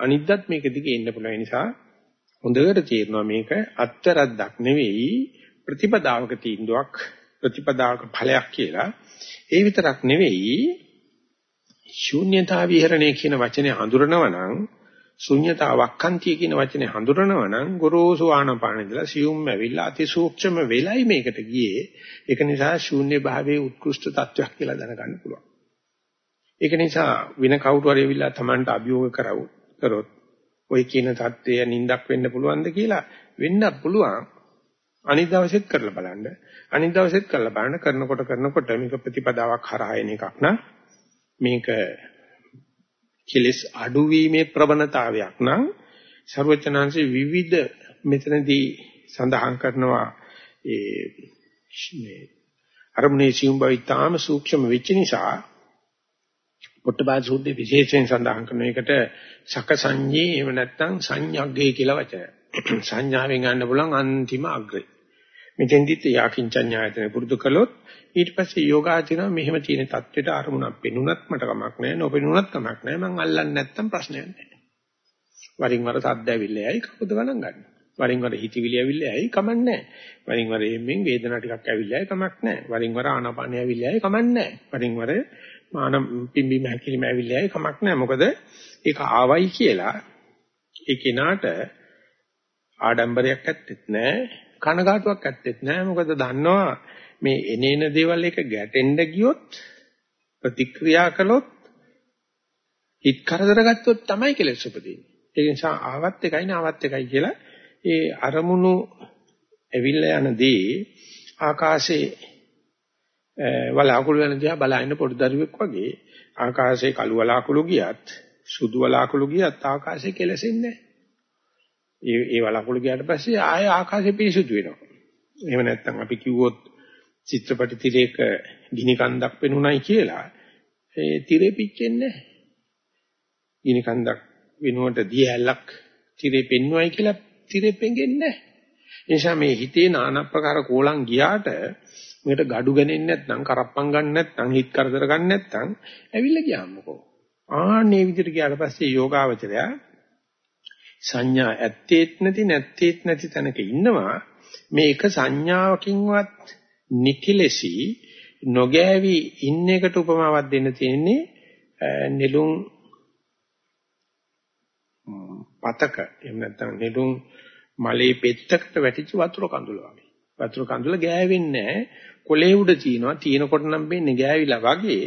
අනිද්දත් මේක දිගේ එන්න පුළුවන්. නිසා හොඳට තේරෙනවා මේක අත්තරද්දක් නෙවෙයි ප්‍රතිපදාවක තීන්දුවක් ප්‍රතිපදාවක ඵලයක් කියලා. ඒ විතරක් නෙවෙයි ශූන්‍යතා විහරණය කියන වචනේ හඳුරනවා නම් ශූන්‍යතා වක්ඛන්තිය කියන වචනේ හඳුරනවා නම් ගොරෝසු ආනපාන ඉඳලා සියුම් ඇවිල්ලා අතිසූක්ෂම වෙලයි මේකට ගියේ. ඒක නිසා ශූන්‍ය භාවයේ උත්කෘෂ්ඨ තත්වයක් කියලා දැනගන්න පුළුවන්. ඒක නිසා වෙන කවුරු හරි ඇවිල්ලා Tamanට අභියෝග කරව කරොත් ඔය කියන தත්ත්වය නිින්දක් වෙන්න පුළුවන්ද කියලා වෙන්න පුළුවන්. අනිත් දවසෙත් කරලා බලන්න. අනිත් දවසෙත් කරලා බලන්න. කරනකොට කරනකොට මේක ප්‍රතිපදාවක් හරහා එන එකක් නෑ මේක කෙලස් අඩුවීමේ ප්‍රවණතාවයක් නම් ਸਰවචනංශේ විවිධ මෙතනදී සඳහන් කරනවා ඒ මේ අරමුණේ සියුම් බව ඉතාම සූක්ෂම වෙච්ච නිසා පොට්ටපාද සූත්‍රයේ විශේෂයෙන් සඳහන් කරන එකට සකසඤ්ඤේ එහෙම නැත්නම් සංඥග්ගේ කියලා වචනය. සංඥාවෙන් ගන්න පුළුවන් අන්තිම අග්‍රය. මෙතෙන්දිත් යාකින්චඤ්ඤායතන පුරුදු කළොත් ඊට පස්සේ යෝගාචරය මෙහෙම තියෙන தത്വෙට අරමුණක් පෙනුනත් මට කමක් නැහැ නොපෙනුනත් කමක් නැහැ. මං අල්ලන්නේ නැත්තම් ප්‍රශ්නයක් නැහැ. වරින් වර සද්ද ඇවිල්ලා යයි කවුද ගණන් ගන්න? වරින් වර හිතවිලි ඇවිල්ලා යයි කමක් නැහැ. වරින් වර එම්ෙන් වේදනා ටිකක් ඇවිල්ලා යයි කමක් නැහැ. වරින් වර ආනාපානිය ඇවිල්ලා යයි කමක් නැහැ. වරින් වර මාන පිම්බීම හැකිලිම ඇවිල්ලා යයි කමක් නැහැ. මොකද ඒක ආවයි කියලා ඒ කෙනාට ආඩම්බරයක් ඇත්තෙත් නැහැ කනගාටුවක් ඇත්තෙත් නැහැ. මොකද දන්නවා මේ එනේන දේවල් එක ගැටෙන්න ගියොත් ප්‍රතික්‍රියා කළොත් හිත කරදර ගත්තොත් තමයි කෙලෙස් උපදින්නේ ඒ නිසා ආවත් එකයි නාවත් එකයි කියලා ඒ අරමුණු ඇවිල්ලා යන දේ ආකාශේ වලාකුළු වෙන දිහා බලන පොඩි දරුවෙක් වගේ ආකාශේ කළු වලාකුළු ගියත් සුදු වලාකුළු ගියත් ආකාශේ කෙලසෙන්නේ නැහැ ඒ ඒ වලකුළු ගියාට පස්සේ ආය ආකාශය පිරිසුදු වෙනවා. එහෙම නැත්නම් අපි කිව්වොත් චිත්‍රපටි තිරයක ගිනි කන්දක් පෙනුනයි කියලා ඒ තිරේ පිච්චෙන්නේ නැහැ. ගිනි කන්දක් වෙනුවට දිය ඇල්ලක් තිරේ පෙන්වයි කියලා තිරේ පෙඟෙන්නේ නැහැ. ඒ නිසා මේ හිතේ নানা ප්‍රකාර කෝලම් ගියාට මේකට gadu ගන්නේ නැත්නම් කරප්පම් ගන්න නැත්නම් හිත කරදර ගන්න නැත්නම් ඇවිල්ලා ගියාමකෝ. ආන්නේ විදිහට ගියාට පස්සේ යෝගාවචරයා සංඥා ඇත්තේත් නැති නැත්තේත් නැති තැනක ඉන්නවා මේ එක සංඥාවකින්වත් නිකිලෙසි නොගෑවි ඉන්න එකට උපමාවක් දෙන්න තියෙන්නේ නෙළුම් පතක. එහෙම නැත්නම් නෙළුම් මලේ පෙත්තකට වැටිච්ච වතුර කඳුල වගේ. වතුර කඳුල ගෑවෙන්නේ නැහැ. කොලේ උඩ තියෙනවා තියෙනකොට නම් වෙන්නේ ගෑවිලා වගේ.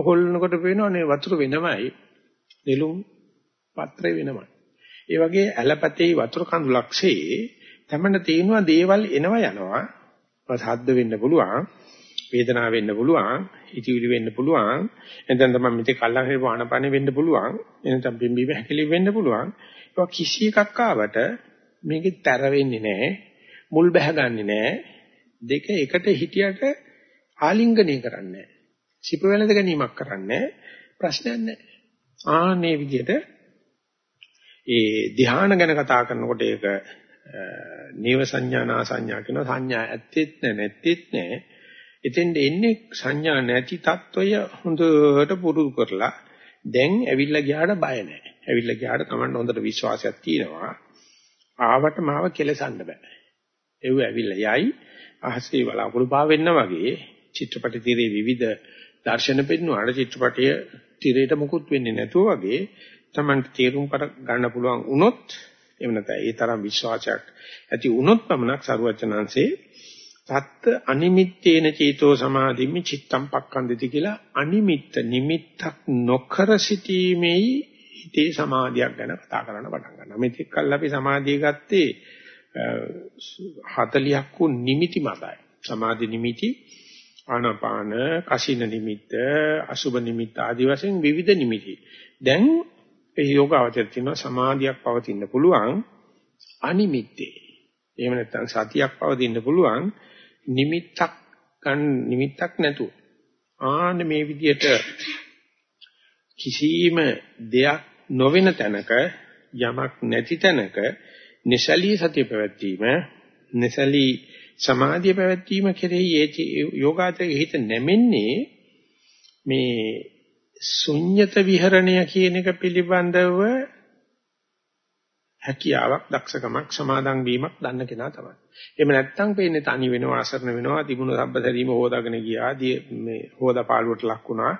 හොල්නකොට පේනවා නේ වතුර වෙනමයි. නෙළුම් පත්‍රේ වෙනමයි. ඒ වගේ ඇලපතේ වතුර කඳුලක්සේ තමන්න තියෙනවා දේවල් එනවා යනවා. සද්ද වෙන්න පුළුවන්, වේදනාව වෙන්න පුළුවන්, හිතවිලි වෙන්න පුළුවන්. එතෙන් තමයි මෙතේ කල්ලා හරි ආනපන වෙන්න පුළුවන්. එනතම් බිම්බිම හැකලි වෙන්න පුළුවන්. ඒක කිසි එකක් ආවට මේකේ තර වෙන්නේ නැහැ. මුල් බැහැගන්නේ නැහැ. දෙක එකට හිටියට ආලිංගනය කරන්නේ නැහැ. සිප වෙනද ගැනීමක් කරන්නේ ප්‍රශ්නයක් නැහැ. ආන්නේ විදිහට ඒ ධ්‍යාන ගැන කතා කරනකොට ඒක නේව සංඥා නා සංඥා කියන සංඥා ඇත්තෙත් නැ නැත්තෙත් නැ. එතෙන්ද එන්නේ සංඥා නැති తত্ত্বය හොඳට පුරුදු කරලා දැන් ඇවිල්ලා ගියාට බය නැහැ ඇවිල්ලා ගියාට Taman හොඳට විශ්වාසයක් තියෙනවා. ආවට මාව කෙලසන්න බෑ. ඒව ඇවිල්ලා යයි. අහසේ වලාකුළු පාවෙන්න වගේ චිත්‍රපට తీරේ විවිධ දර්ශන පෙන්වන චිත්‍රපටය తీරේට මුකුත් වෙන්නේ නැතුව වගේ Taman තීරුම් කර ගන්න පුළුවන් වුණොත් එහෙම නැත්නම් ඒ තරම් විශ්වාසයක් ඇති වුණොත් පමණක් සරුවචනංශේ තත්ත අනිමිත්තේන චේතෝ සමාධිමි චිත්තම් පක්ඛන්දිති කියලා අනිමිත්ත නිමිත්තක් නොකර සිටීමේ හිතේ සමාධියක් ගැන කතා කරන්න පටන් ගන්නවා. මේ තික්කල් අපි සමාධිය ගත්තේ 40ක් වූ නිමිති මතයි. සමාධි නිමිති ආනාපාන, කසින නිමිත්ත, අසුබ නිමිත්ත ආදී වශයෙන් විවිධ නිමිති. දැන් ඒ යෝගාවචර තියෙනවා සමාධියක් පවතින්න පුළුවන් අනිමිත්තේ. එහෙම නැත්නම් සතියක් පවතින්න පුළුවන් නිමිත්තක් ගන්න නිමිත්තක් නැතුව. ආන්න මේ විදිහට කිසිම දෙයක් නොවන තැනක යමක් නැති තැනක නිසලී සතිය පැවැත්වීම නිසලී සමාධිය පැවැත්වීම කෙරෙහි ඒ යෝගාචරයේ හිත නැමෙන්නේ මේ ශුන්්‍යත විහරණය කියන එක පිළිබඳව හැකියාවක් දක්ෂකමක් සමාදන් වීමක් දන්න කෙනා තමයි. එහෙම නැත්නම් පේන්නේ තනි වෙනවා අසරණ වෙනවා තිබුණු සම්බදරීම හොදාගෙන ගියා මේ හොදා පාළුවට ලක් වුණා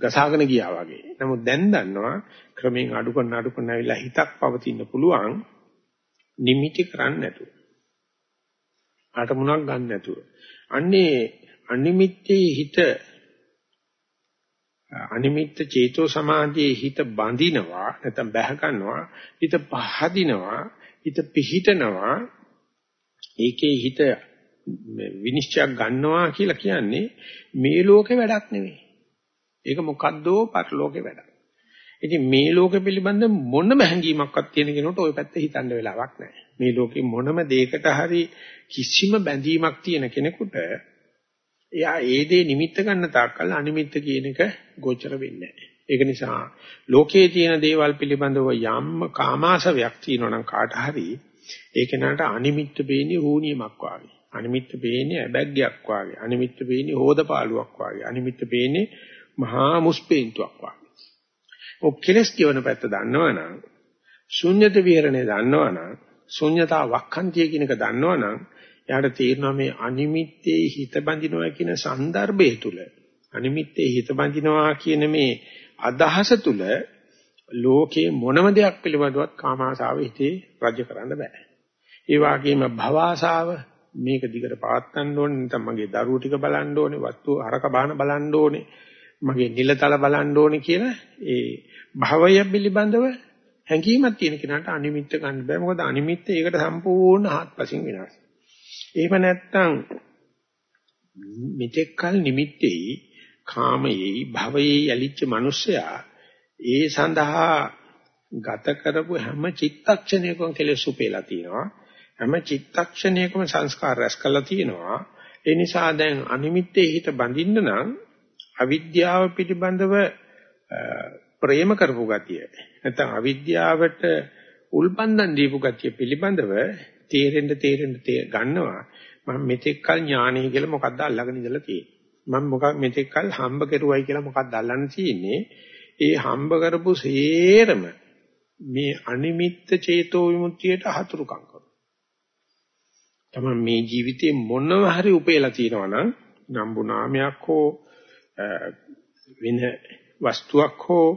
ගසාගෙන ගියා වගේ. නමුත් දැන් දන්නවා ක්‍රමෙන් අඩු කරන අඩු කරන ඇවිල්ලා හිතක් පවතින්න පුළුවන් නිමිටි කරන්නේ නැතුව. අටමුණක් ගන්න නැතුව. අන්නේ අනිමිත්තේ හිත අනිමිත්ත චේතෝ සමාධියේ හිත බඳිනවා නැත්නම් බැහැ ගන්නවා හිත පහදිනවා හිත පිහිටනවා. ඒකේ හිත විනිශ්චයක් ගන්නවා කියලා කියන්නේ මේ ලෝකේ වැඩක් නෙවෙයි. ඒක මොකද්දෝ පරලෝකේ වැඩක්. ඉතින් මේ ලෝකෙ පිළිබඳ මොනම හැඟීමක්වත් තියෙන කෙනෙකුට ওই පැත්ත හිතන්න වෙලාවක් නැහැ. මේ ලෝකේ මොනම දෙයකට හරි කිසිම බැඳීමක් තියෙන කෙනෙකුට එයා ඒ දේ නිමිත්ත ගන්න තාක්කල් අනිමිත්ත කියන එක ගෝචර වෙන්නේ නැහැ. ඒක නිසා ලෝකයේ තියෙන දේවල් පිළිබඳව යම් කාමාශවයක් තියෙනවා නම් කාට හරි ඒක නට අනිමිත්ත බේන්නේ රූණියමක් වාගේ. අනිමිත්ත බේන්නේ ඇබැග්ගයක් වාගේ. අනිමිත්ත බේන්නේ හෝදපාලුවක් වාගේ. අනිමිත්ත බේන්නේ මහා මුස්පේන්තුවක් වාගේ. ඔක් කෙලස් කියවන පැත්ත දන්නවනම් ශුන්්‍යත විහරණය දන්නවනම් ශුන්්‍යතා වක්ඛන්තිය කියන එක දන්නවනම් එයාට තේරෙනවා මේ අනිමිත්තේ හිත බඳිනවා කියන સંદર્ભය තුල අනිමිත්තේ හිත බඳිනවා කියන මේ අදහස තුල ලෝකේ මොනම දෙයක් පිළිබඳවත් කාමාශාව හිතේ රජ කරන්න බෑ. ඒ වගේම භවආශාව මේක දිගට පවත්වන්න ඕනේ නැත්නම් මගේ දරුවෝ ටික බලන්න ඕනේ, වස්තු හරක බාන බලන්න ඕනේ, මගේ නිලතල බලන්න ඕනේ කියලා ඒ භවය පිළිබඳව හැඟීමක් තියෙන කෙනාට අනිමිත්ත ගන්න බෑ. මොකද අනිමිත්ත ඒකට සම්පූර්ණ හත්පසින් විනාශයි. එහෙම නැත්නම් මෙතෙක් කල නිමිත්තේයි කාමයේයි භවයේයි ඇලිච්ච මිනිසයා ඒ සඳහා ගත කරපු හැම චිත්තක්ෂණයකම කෙලෙස් උපේලා තියෙනවා. හැම චිත්තක්ෂණයකම සංස්කාර රැස් කරලා තියෙනවා. ඒ නිසා දැන් අනිමිත්තේ හිත බඳින්න නම් අවිද්‍යාව පිළිබඳව ප්‍රේම කරපු ගතිය නැත්නම් අවිද්‍යාවට උල්පන්දන් දීපු ගතිය පිළිබඳව තේරෙන්න තේරෙන්න ගන්නවා. මම මෙතෙක් කල ඥානයි කියලා මොකද්ද අල්ලගෙන ඉඳලා තියෙන්නේ. මම මොකක් මෙතෙක් කල හම්බ කරුවයි කියලා මොකක්ද අල්ලන්න තියෙන්නේ? ඒ හම්බ කරපු සේරම මේ අනිමිත්ත චේතෝ විමුක්තියට හතුරුකම් කරනවා. තමයි මේ ජීවිතේ මොනව හරි උපේලා තියෙනවා නම් නම්බු නාමයක් හෝ වෙන වස්තුවක් හෝ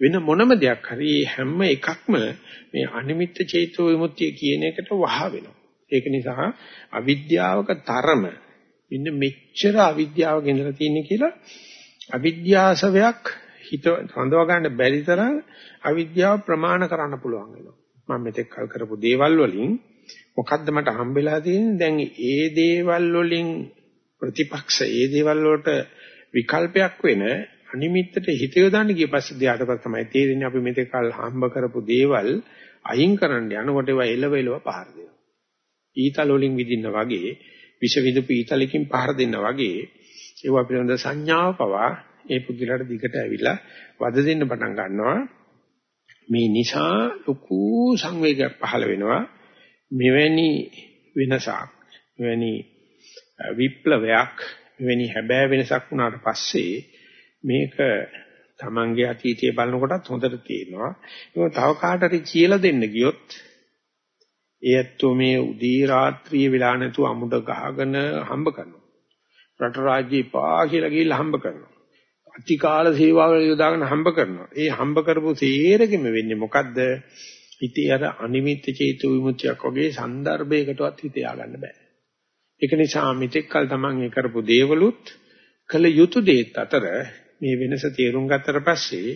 වෙන මොනම දෙයක් හරි හැම එකක්ම මේ අනිමිත්ත චේතෝ විමුක්තිය කියන එකට වහ වෙනවා. ඒක නිසා අවිද්‍යාවක තරම ඉන්න මෙච්චර අවිද්‍යාවක ඉඳලා තියෙන්නේ කියලා අවිද්‍යාසවයක් හිත හඳව ගන්න බැරි තරම් අවිද්‍යාව ප්‍රමාණ කරන්න පුළුවන් වෙනවා. මම මෙතෙක් කල් කරපු දේවල් වලින් මොකද්ද මට හම්බෙලා තියෙන්නේ? දැන් ඒ දේවල් වලින් ප්‍රතිපක්ෂ ඒ දේවල් වලට විකල්පයක් වෙන අනිමිත්තට හිත යොදන්න ගිය පස්සේ දෙයට තමයි තේරෙන්නේ අපි මෙතෙක් කල් හම්බ කරපු දේවල් අයින් කරන්න යනකොට ඒවා එලව එලව පහර දෙනවා. ඊතල වලින් විදින්න වගේ විෂ විදුපු ඊතලකින් පහර දෙන්න වගේ ඒවා පිළිබඳ සංඥාව පවා ඒ පුදුලට දිගට ඇවිල්ලා වද දෙන්න පටන් ගන්නවා. මේ නිසා ලොකු සංවේගයක් පහළ වෙනවා මෙවැනි වෙනසක් මෙවැනි විප්ලවයක් මෙවැනි හැබෑ වෙනසක් වුණාට පස්සේ මේක තමන්ගේ අතීතය බලනකොටත් හොඳට තියෙනවා. ඒක තව කාට හරි කියලා දෙන්න ගියොත් ඒත්තු මේ උදේ රාත්‍රියේ වෙලා නැතුව අමුඩ ගහගෙන හම්බ කරනවා. රට රාජ්‍ය පා කියලා ගිහිල්ලා හම්බ කරනවා. අතිකාල සේවාවල යොදාගෙන හම්බ කරනවා. ඒ හම්බ කරපු සේරගෙම වෙන්නේ මොකද්ද? හිතේ අර අනිමිත්ත චේතු විමුක්තියක් වගේ સંદર્ભයකටවත් හිත ය아가න්න බෑ. ඒක නිසා මිත්‍යකල් තමන් ඒ කරපු දේවලුත් කළ යුතු දේත් අතර මේ වෙනස තේරුම් ගත්තට පස්සේ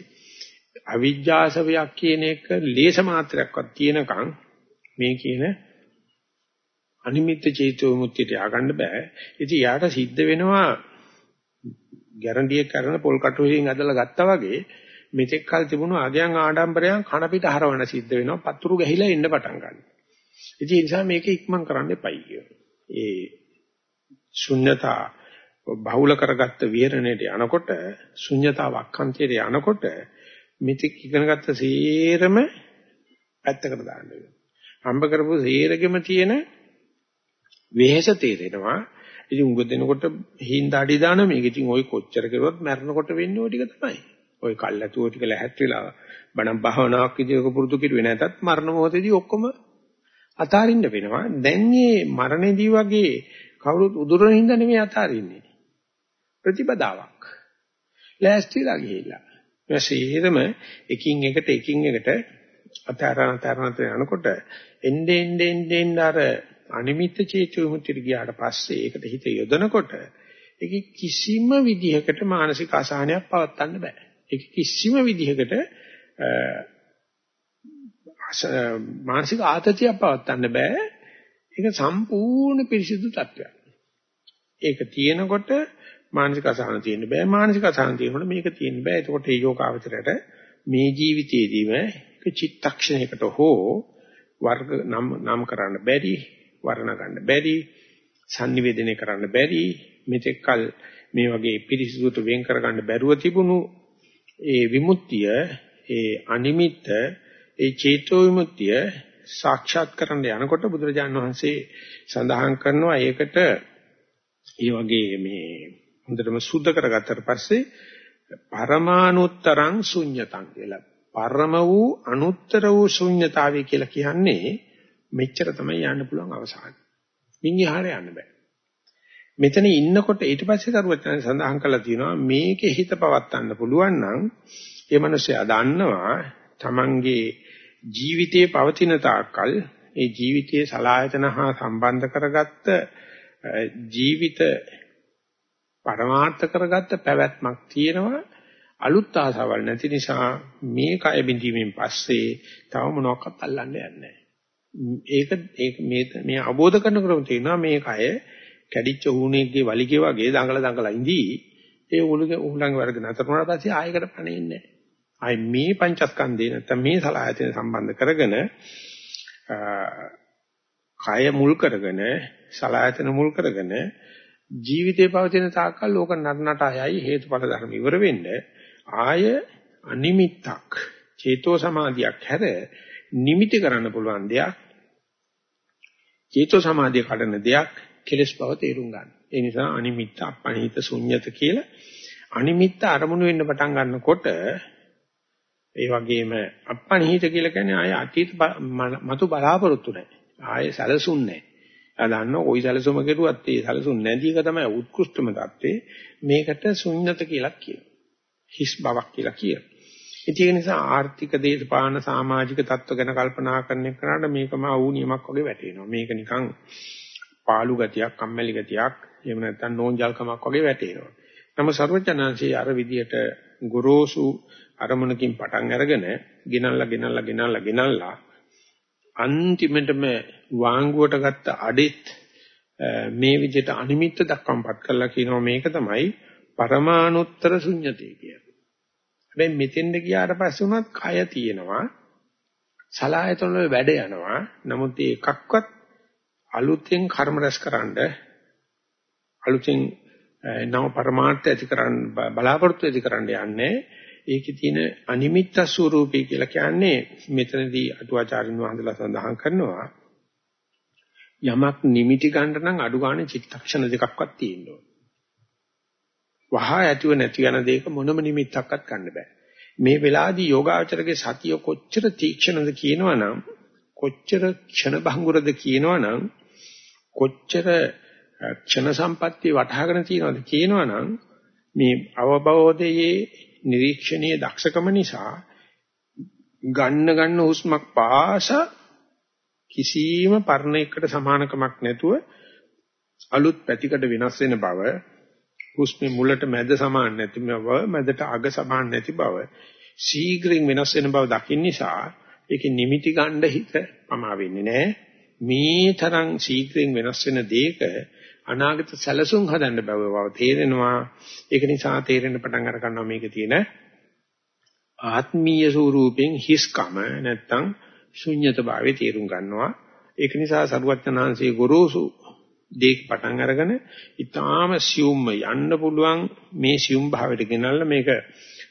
අවිජ්ජාසවයක් කියන එක ලේස මාත්‍රයක්වත් තියෙනකන් මේ කියන අනිමිත්ත චේතු විමුක්තියට ය아가න්න බෑ. ඉතින් යාට සිද්ධ වෙනවා ගැරන්ඩිය කරන පොල් කටුවකින් ඇදලා ගත්තා වගේ මෙතෙක් කල් තිබුණු අගයන් ආඩම්බරයන් කන පිට හරවන සිද්ධ වෙනවා පතුරු ගහිලා එන්න පටන් ගන්නවා. ඉතින් ඒ නිසා මේක ඉක්මන් කරන්න එපයි කියනවා. ඒ ශුන්්‍යතා බහුල කරගත්ත විහරණයට යනකොට ශුන්්‍යතා වක්ඛන්තියට යනකොට මෙතෙක් ඉගෙනගත්ත සේරම පැත්තකට දාන්න වෙනවා. හම්බ කරපු සේරගෙම තියෙන වෙහෙස තේරෙනවා. ඉතින් උඟ දෙනකොට හිඳාඩි දාන මේක ඉතින් ওই කොච්චර කරුවත් මැරෙනකොට වෙන්නේ ওই ටික තමයි. ওই කල්ැතුව ටික ලැහැත් වෙලා බණ භාවනාවක් විදිහක පුරුදු කිරුවේ නැතත් මරණ මොහොතේදී ඔක්කොම අතාරින්න වෙනවා. දැන් මේ මරණේදී වගේ කවුරුත් උදුරන හින්දා නෙමෙයි අතාරින්නේ. ප්‍රතිපදාවක්. ලෑස්තිලා ගිහිල්ලා. මේ සිහිරම එකින් එකට එකින් එකට අතාරන අතාරන යනකොට එන්නේ එන්නේ එන්නේ අර අනිමිත්ත චේතු විමුක්තිය ගියාට පස්සේ ඒකට හිත යොදනකොට ඒක කිසිම විදිහකට මානසික අසහනයක් පවත්වන්න බෑ. ඒක කිසිම විදිහකට මානසික ආතතියක් පවත්වන්න බෑ. ඒක සම්පූර්ණ පිරිසිදු තත්වයක්. ඒක තියෙනකොට මානසික අසහන තියෙන්න බෑ. මානසික අසහන තියෙනකොට මේක තියෙන්න බෑ. එතකොට මේ යෝගාවචරයට මේ ජීවිතයේදීම එක චිත්තක්ෂණයකට හෝ වර්ග නම් නම් කරන්න බැරි, වර්ණ ගන්න බැරි, sannivedana කරන්න බැරි, මෙතෙක්කල් මේ වගේ පිරිසිදුට වෙන් කරගන්න බැරුව තිබුණු ඒ විමුක්තිය ඒ අනිමිත්ත ඒ චේතෝ විමුක්තිය සාක්ෂාත් කරන්න යනකොට බුදුරජාණන් වහන්සේ සඳහන් කරනවා ඒකට ඒ වගේ මේ හොඳටම සුද්ධ කරගත්තට පස්සේ පරමානුත්තරං ශුන්්‍යතං කියලා. පරම වූ අනුත්තර වූ ශුන්්‍යතාවය කියලා කියන්නේ මෙච්චර තමයි යන්න පුළුවන් අවසානය. මින් එහාට යන්න බෑ. මෙතන ඉන්නකොට ඊට පස්සේ කරුවචන සඳහන් කළා තියෙනවා මේකේ හිත පවත්වන්න පුළුවන් නම් ඒ මනුස්සයා දන්නවා තමන්ගේ ජීවිතයේ පවතින තාක්කල් ඒ ජීවිතයේ සලායතන හා සම්බන්ධ කරගත්ත ජීවිත පරමාර්ථ කරගත්ත පැවැත්මක් තියෙනවා. අලුත් ආසාවල් නැති නිසා මේ කය බිඳීමෙන් පස්සේ තව මොනවාක්වත් අල්ලන්න යන්නේ ඒක ඒක මේ මේ අවබෝධ කරනකොට තියෙනවා මේ කය කැඩිච්ච ඌණේගේ වලිගේ වගේ දඟල දඟල ඉඳී ඒ උලුගේ උහුලංග වර්ග නතර වුණාට පස්සේ ආයෙකට පණේ ඉන්නේ ආයි මේ පංචස්කන්ධේ නැත්නම් මේ සලආයතන සම්බන්ධ කරගෙන කය මුල් කරගෙන සලආයතන මුල් කරගෙන ජීවිතේ පවතින තාක්කල් ලෝක නරනට ආයයි හේතුඵල ධර්ම ඉවර වෙන්න ආය අනිමිත්තක් චේතෝ සමාධියක් හැර නිමිති කරන්න පුළුවන් දෙයක් චේතෝ සමාධිය කඩන දෙයක් කෙලස් බව තේරුම් ගන්න. ඒ නිසා අනිමිත්ත අපණිත ශුන්්‍යත කියලා අනිමිත්ත අරමුණු වෙන්න පටන් ගන්නකොට ඒ වගේම අපණිහිත කියලා කියන්නේ ආය අතීත මතු බලාපොරොත්තු නැහැ. ආය සැලසුම් නැහැ. දන්න ওই සැලසුම කෙරුවත් ඒ සැලසුම් නැති එක තමයි උත්කෘෂ්ඨම தත්තේ. මේකට ශුන්්‍යත කියලා කියනවා. හිස් බවක් කියලා කියනවා. ඒක නිසා ආර්ථික දේශපාලන සමාජික தত্ত্ব ගැන කල්පනා කරන එකට මේකම ආවුණියමක් වගේ වැටෙනවා. මේක නිකන් පාළු ගතියක්, අම්මැලි ගතියක්, එහෙම නැත්නම් නෝන්ජල්කමක් වගේ වැටෙනවා. නමුත් ਸਰවඥාන්සේ අර විදියට ගොරෝසු අරමුණකින් පටන් අරගෙන ගෙනල්ලා ගෙනල්ලා ගෙනල්ලා ගෙනල්ලා අන්තිමටම වාංගුවට ගත්ත අඩෙත් මේ විදිහට අනිමිත්ත දක්වම්පත් කළා කියනවා මේක තමයි පරමානුත්තර ශුන්්‍යතේ කියන්නේ. හැබැයි මෙතෙන්ද ගියාට පස්සේ උනත් කය තියෙනවා සලායතන වල වැඩ යනවා. නමුත් ඒ එකක්වත් අලුතෙන් කර්ම රැස්කරනද අලුතෙන් නව પરමාර්ථ ඇති කරන්න බලාපොරොත්තු ඇති කරන්න යන්නේ ඒකේ තියෙන අනිමිත්ත ස්වરૂපී කියලා කියන්නේ මෙතනදී අටුවාචාරින් වහන්සේලා සඳහන් කරනවා යමක් නිමිටි ගන්න නම් අඩු ගන්න චිත්තක්ෂණ දෙකක්වත් තියෙන්න ඕන. වහා ඇතිව නැති යන දෙයක මොනම නිමිත්තක්වත් ගන්න බෑ. මේ වෙලාවේදී යෝගාචරගේ සතිය කොච්චර තීක්ෂණද කියනවනම් කොච්චර ක්ෂණ භංගුරද කියනවනම් කොච්චර ක්ෂණ සම්පත්තිය වටහාගෙන තියනවද කියනවනම් මේ අවබෝධයේ නිරීක්ෂණීය දක්ෂකම නිසා ගන්න ගන්න හුස්මක් පාස කිසියම් පරණයකට සමානකමක් නැතුව අලුත් පැතිකඩ වෙනස් වෙන බව හුස්මේ මුලට මැද සමාන නැති බව මැදට අග සමාන නැති බව ශීඝ්‍රයෙන් වෙනස් වෙන බව දකින්න නිසා ඒකේ නිමිති ගන්න හිත පමා වෙන්නේ නැහැ. මේ තරම් ශීඝ්‍රයෙන් වෙනස් වෙන දෙයක අනාගත සැලසුම් හදන්න බව බව තේරෙනවා. ඒක නිසා තේරෙන්න පටන් අර ගන්නවා මේකේ තියෙන ආත්මීය ස්වරූපෙන් හිස්කම නැත්තම් ශුන්්‍යත භාවයේ තේරුම් ගන්නවා. ඒක නිසා සරුවචනාංශයේ ගොරෝසු දෙයක් පටන් අරගෙන ඊටාම සියුම්ම යන්න පුළුවන් මේ සියුම් භාවයට ගෙනල්ලා මේක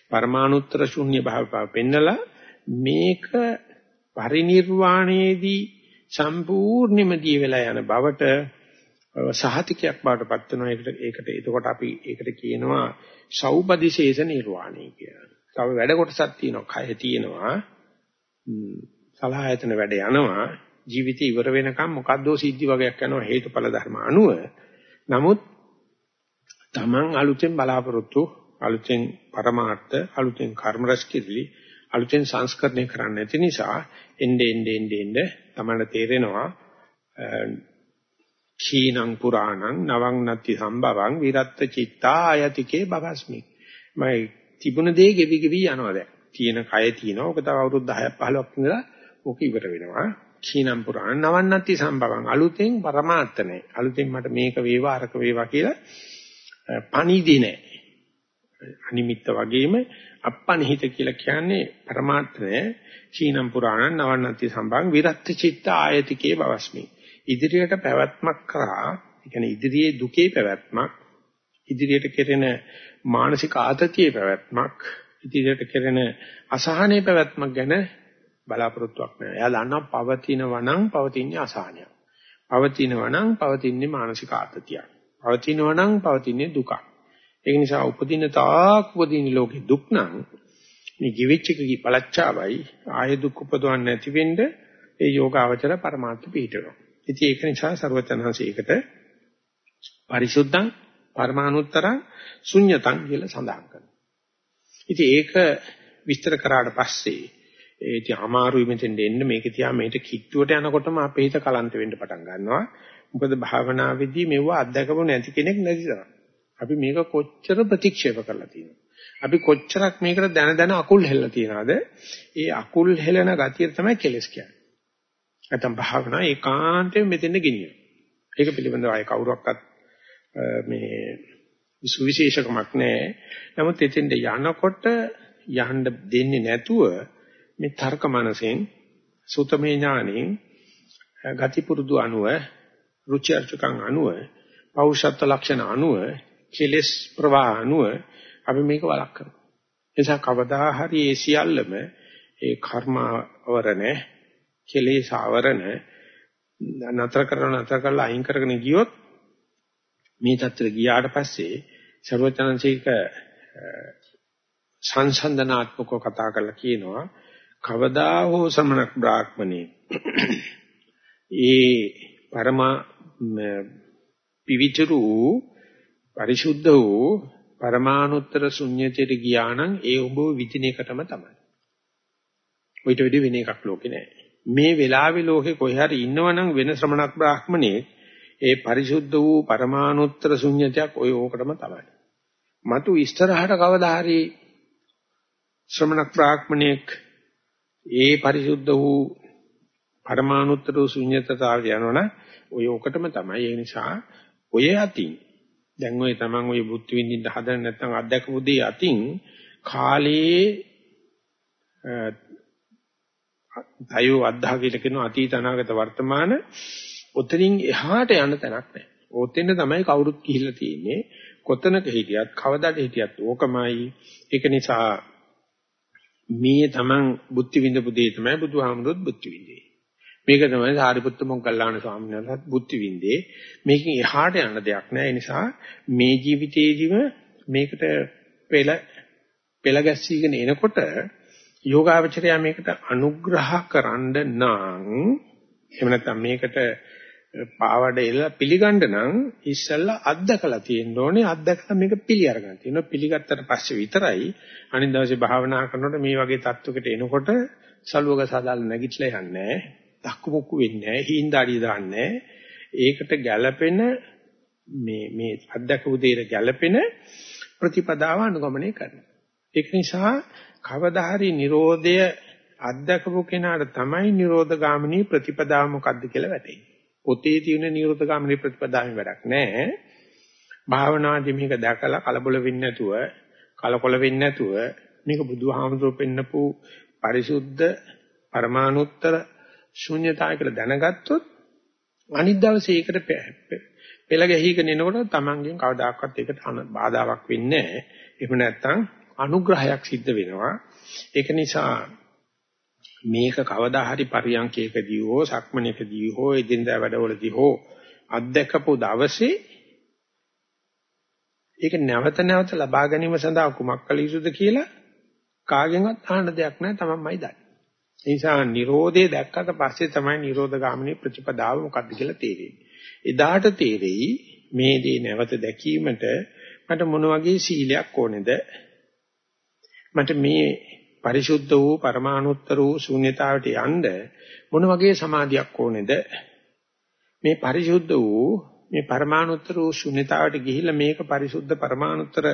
පරමාණුත්තර ශුන්‍ය භාවය පෙන්නලා මේක පරිණිර්වාණයේදී සම්පූර්ණයෙන්ම දී වෙලා යන බවට සහතිකයක් බාටපත් වෙනවා ඒකට ඒකට එතකොට අපි ඒකට කියනවා සෞපදිශේෂ නිර්වාණය කියලා. තව වැඩ කොටසක් තියෙනවා. කය තියෙනවා. සලආයතන වැඩ යනවා. ජීවිතය ඉවර වෙනකම් මොකද්දෝ සිද්ධි වගේක් යනවා හේතුඵල ධර්ම අනුව. නමුත් Taman අලුතෙන් බලාපොරොත්තු අලුතෙන් පරමාර්ථ අලුතෙන් කර්ම රැස් කිරලි අලුතෙන් සංස්කරණය කරන්න නැති නිසා එnde ende ende ende තමයි තේරෙනවා කීනං පුරාණං නවං නත්ති සම්භවං විරත්ත චිත්තා ආයතිකේ බවස්මි. මම තිබුණ දේ ගෙවි ගෙවි යනවා දැන්. තියෙන කය තියෙනවා. ඔක තව අවුරුදු 10ක් 15ක් ඉඳලා ඕක ඉවර වෙනවා. කීනං පුරාණ නවං නත්ති සම්භවං අලුතෙන් පරමාර්ථ නැහැ. අලුතෙන් මට මේක වේවා අරක වේවා කියලා පණිදි නැහැ. අනිමිත්ත වගේම අප්පනිහිත කියලා කියන්නේ පරමාර්ථ නැහැ. කීනං පුරාණ නවං නත්ති සම්භවං විරත්ත චිත්තා ආයතිකේ බවස්මි. ඉදිරියට පැවැත්මක් කරා, ඒ කියන්නේ ඉදිරියේ දුකේ පැවැත්මක්, ඉදිරියට කෙරෙන මානසික ආතතියේ පැවැත්මක්, ඉදිරියට කෙරෙන අසහනයේ පැවැත්මක් ගැන බලාපොරොත්තුවක් නැහැ. එයා දන්නවා පවතිනවා නම් පවතින්නේ අසහනයක්. පවතිනවා නම් පවතින්නේ මානසික ආතතියක්. පවතිනවා නම් පවතින්නේ දුකක්. ඒ නිසා උපදින තාක් උපදින ලෝකේ දුක් නම් මේ ජීවිච්ච කී පළච්චාවයි ආය දුක් උපදවන්නේ නැති වෙන්න ඒ යෝගාවචර પરමාර්ථ පිහිටනවා. ඉතින් ඒක නිසා ਸਰවචනහන්සේ ඒකට පරිසුද්ධං පරමානුත්තරං ශුන්්‍යතං කියලා සඳහන් කරනවා. ඉතින් ඒක විස්තර කරාට පස්සේ ඒ ඉතින් අමාරුයි මෙතෙන් දෙන්න මේක තියා මේට කිට්ටුවට යනකොටම අපේ හිත කලන්ත වෙන්න පටන් ගන්නවා. මොකද භාවනාවේදී මෙව අත්දකපු නැති කෙනෙක් නැති තරම්. අපි මේක කොච්චර ප්‍රතික්ෂේප කරලා තියෙනවද? අපි කොච්චරක් මේකට දැන දැන අකුල් හෙල්ලලා තියනවද? ඒ අකුල් හෙලන ගතිය තමයි කෙලස් කියන්නේ. නැත්නම් භාවනා ඒකාන්තයෙන් මෙතෙන්ද ගෙනියන. ඒක පිළිබඳව අය කවුරක්වත් මේ විශේෂකමක් නැහැ. නමුත් එතෙන්ද යනකොට යන්න දෙන්නේ නැතුව මේ තර්ක මනසෙන් සුතමේ ඥානෙන් ගති පුරුදු අනුව රුචි අරුචිකම් අනුව පෞෂත්ව ලක්ෂණ අනුව කෙලස් ප්‍රවාහ අනුව අපි මේක වළක් කරනවා. එනිසා කවදා හරි ඒ සියල්ලම ඒ කර්මවරණ කෙලෙස් ආවරණ නතර කරන නතර කරලා අයින් කරගෙන ගියොත් මේ தත්තර ගියාට පස්සේ ਸਰවචනංශික සංසන්දනාත්මකව කතා කරලා කියනවා කවදා හෝ සමනක් බ්‍රාහ්මණේ ඒ පරමා පිවිතුරු පරිශුද්ධ වූ පරමානුත්තර ශුන්‍යතයට ගියා නම් ඒ ඔබ විචිනේකටම තමයි. ඔයිට වෙඩි වෙන එකක් ලෝකේ නැහැ. මේ වෙලාවේ ලෝකේ කොහේ හරි ඉන්නවනම් වෙන ශ්‍රමණක් බ්‍රාහ්මණේ ඒ පරිසුද්ධ වූ පරමානුත්තර ශුන්‍යතයක් ඔය ඕකටම තමයි. මතු ඉස්තරහට කවදා හරි ශ්‍රමණක් බ්‍රාහ්මණෙක් ඒ පරිසුද්ධ වූ පරමානුත්තර ශුන්‍යතතාව යනවනම් ඔය ඕකටම තමයි. ඒ නිසා ඔය අතින් දැන් ඔය තමන් ඔය බුද්ධ විඳින්න හදන නැත්නම් අධ්‍යක්ෂ බුද්ධි අතින් කාලේ තයෝ අද්ධා කියලා කියන අතීත අනාගත වර්තමාන ඔතනින් එහාට යන තැනක් නැහැ. ඕතෙන් තමයි කවුරුත් ගිහිල්ලා තියෙන්නේ. කොතනක හිටියත් කවදාද හිටියත් ඕකමයි. ඒක නිසා මේ තමන් බුද්ධ විඳපු දේ තමයි බුදුහාමුදුරුවොත් බුද්ධ විඳේ. මේක තමයි සාරිපුත්ත මොග්ගල්ලාන ස්වාමීන් වහන්සේත් බුද්ධ විඳේ. මේකෙන් එහාට යන දෙයක් නෑ. ඒ නිසා මේ ජීවිතේදීම මේකට පෙළ පෙළ ගැස්සීගෙන එනකොට යෝගාවචරය මේකට අනුග්‍රහ කරන්න නම් එහෙම නැත්නම් මේකට පාවඩ එල පිළිගන්න නම් ඉස්සෙල්ලා අත්දකලා තියෙන්න ඕනේ. අත්දකලා මේක පිළි අරගන්න තියෙනවා. පිළිගත්තට පස්සේ විතරයි අනිත් දවසේ භාවනා කරනකොට මේ වගේ තත්වයකට එනකොට සලුවක සදාල් නැගිටලා යන්නේ දක්කු මුක්කු වෙන්නේ නැහැ. හීන්දාඩිය දාන්නේ ඒකට ගැළපෙන මේ මේ අත්දකපු දෙයට ගැළපෙන ප්‍රතිපදාව අනුගමනය කරනවා. ඒක නිසා කවදා හරි Nirodhaය අත්දකපු කෙනාට තමයි Nirodha ගාමිනී ප්‍රතිපදාව මොකද්ද කියලා වැටෙන්නේ පොතේ තියෙන නිරෝධ ගාමිනී ප්‍රතිපදාවෙන් වැඩක් නැහැ. භාවනාදී මේක දැකලා කලබල වෙන්නේ නැතුව, කලකොල වෙන්නේ නැතුව මේක බුදුහාමුදුරුවෝ පෙන්නපු පරිසුද්ධ පරමානුත්තර ශුන්‍යතාවය කියලා දැනගත්තොත් අනිත් දවසේ ඒකට පෙළ ගැහිගෙන එනකොට තමන්ගෙන් කවදාකවත් ඒකට බාධාවක් වෙන්නේ නැහැ. එහෙම නැත්නම් අනුග්‍රහයක් සිද්ධ වෙනවා. ඒක නිසා මේක කවදා හරි පරියන්කේකදී හෝ සක්මණේකදී හෝ එදිනදා වැඩවලදී හෝ අත්දකපු දවසේ ඒක නැවත නැවත ලබා ගැනීම සඳහා කුමක් කළ යුතුද කියලා කාගෙන්වත් අහන්න දෙයක් නැහැ තමන්මයි දන්නේ. ඒ නිසා Nirodhe දැක්කට පස්සේ තමයි Nirodha ගාමිනී ප්‍රතිපදාව මොකක්ද කියලා තේරෙන්නේ. එදාට තේරෙයි මේ දේ නැවත දැකීමට මට මොන වගේ සීලයක් ඕනේද? මට මේ පරිශුද්ධ වූ පරමානුත්තර වූ ශූන්‍යතාවට යන්න මොන වගේ සමාධියක් ඕනේද? මේ පරිශුද්ධ වූ මේ පරමානුත්තර වූ ශූන්‍යතාවට ගිහිල්ලා මේක පරිශුද්ධ පරමානුත්තර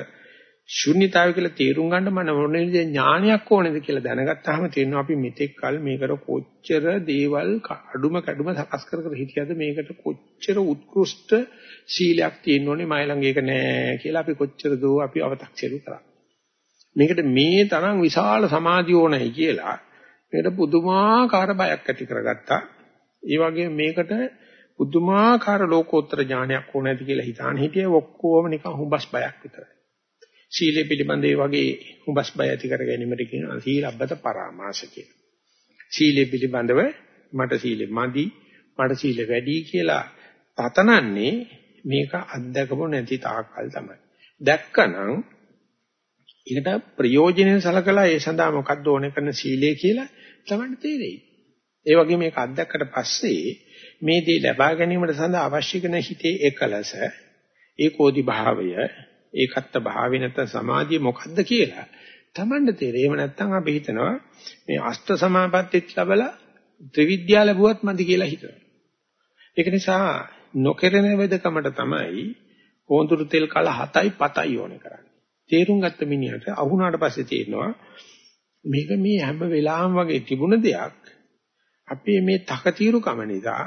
ශූන්‍යතාවය කියලා තේරුම් ගන්න මන මොන විදිහේ ඥානයක් ඕනේද කියලා දැනගත්තාම තේරෙනවා අපි මෙතෙක් කල මේකට කොච්චර දේවල් අඩුම කැඩුම සකස් කර කර හිටියද මේකට කොච්චර උත්කෘෂ්ඨ සීලයක් තියෙන්න ඕනේ මයි ළඟ ඒක නෑ කියලා අපි කොච්චර දෝ අපි අව탁සිරු කරා. මේකට මේ තරම් විශාල සමාධිය ඕනයි කියලා මේකට පුදුමාකාර බයක් ඇති කරගත්තා. ඒ වගේම මේකට පුදුමාකාර ලෝකෝත්තර ඥානයක් ඕන ඇති කියලා හිතාන හිටියේ ඔක්කොම නිකන් හුඹස් බයක් විතරයි. සීලය පිළිබඳ ඒ වගේ හුඹස් බය ඇති කර ගැනීමට කියනවා සීලබ්බත පරාමාස කියලා. සීලය පිළිබඳව මට සීලෙ මදි මට සීලෙ වැඩි කියලා පතනන්නේ මේක අත්දකපො නැති තාක්කල් තමයි. දැක්කනම් ඒකට ප්‍රයෝජනෙන් සලකලා ඒ සඳහා මොකක්ද ඕනේ කරන සීලය කියලා තමයි තේරෙයි. ඒ වගේම මේක අත්දැක්කට පස්සේ මේ දේ ලබා ගැනීමට සඳහා අවශ්‍ය කරන හිතේ එකලස, ඒකෝදි භාවය, ඒකත්ත භාවය නැත්නම් සමාධිය මොකක්ද කියලා තමන්ට තේරෙයි. එහෙම නැත්නම් අපි හිතනවා මේ අෂ්ට සමාපත්තිත් ලැබලා ත්‍රිවිද්‍යා ලැබුවත් මදි කියලා හිතනවා. ඒක නිසා නොකරන වෙදකමට තමයි කෝඳුරු තෙල් කල 7යි 7යි ඕනේ කරන්නේ. තේරුම් ගත්ත මිනිහට අහුණාට පස්සේ තේරෙනවා මේක මේ හැම වෙලාවම වගේ තිබුණ දෙයක්. අපේ මේ තකතිරුකම නිසා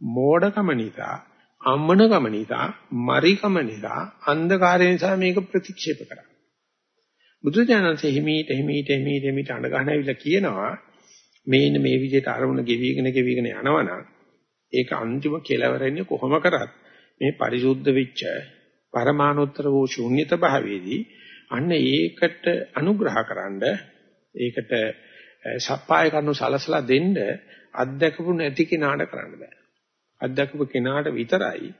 මෝඩකම නිසා අම්මනකම නිසා මරිකම නිසා අන්ධකාරය නිසා මේක ප්‍රතික්ෂේප කරා බුදුජානන්සේ හිමීට හිමීට හිමීට හිමීට අඬ ගන්නවිලා කියනවා මේන මේ විදිහට අරමුණ ගෙවිගෙන ගෙවිගෙන යනවනම් ඒක අන්තිම කෙලවරන්නේ කොහොම කරත් මේ පරිසුද්ධ වෙච්ච පරමානුත්තර වූ ශූන්‍යත භාවයේදී අන්න ඒකට අනුග්‍රහකරනද ඒකට සප්පාය කරනු සලසලා දෙන්න අත්දකපු නැති කෙනාට කරන්න බෑ. අත්දකපු කෙනාට විතරයි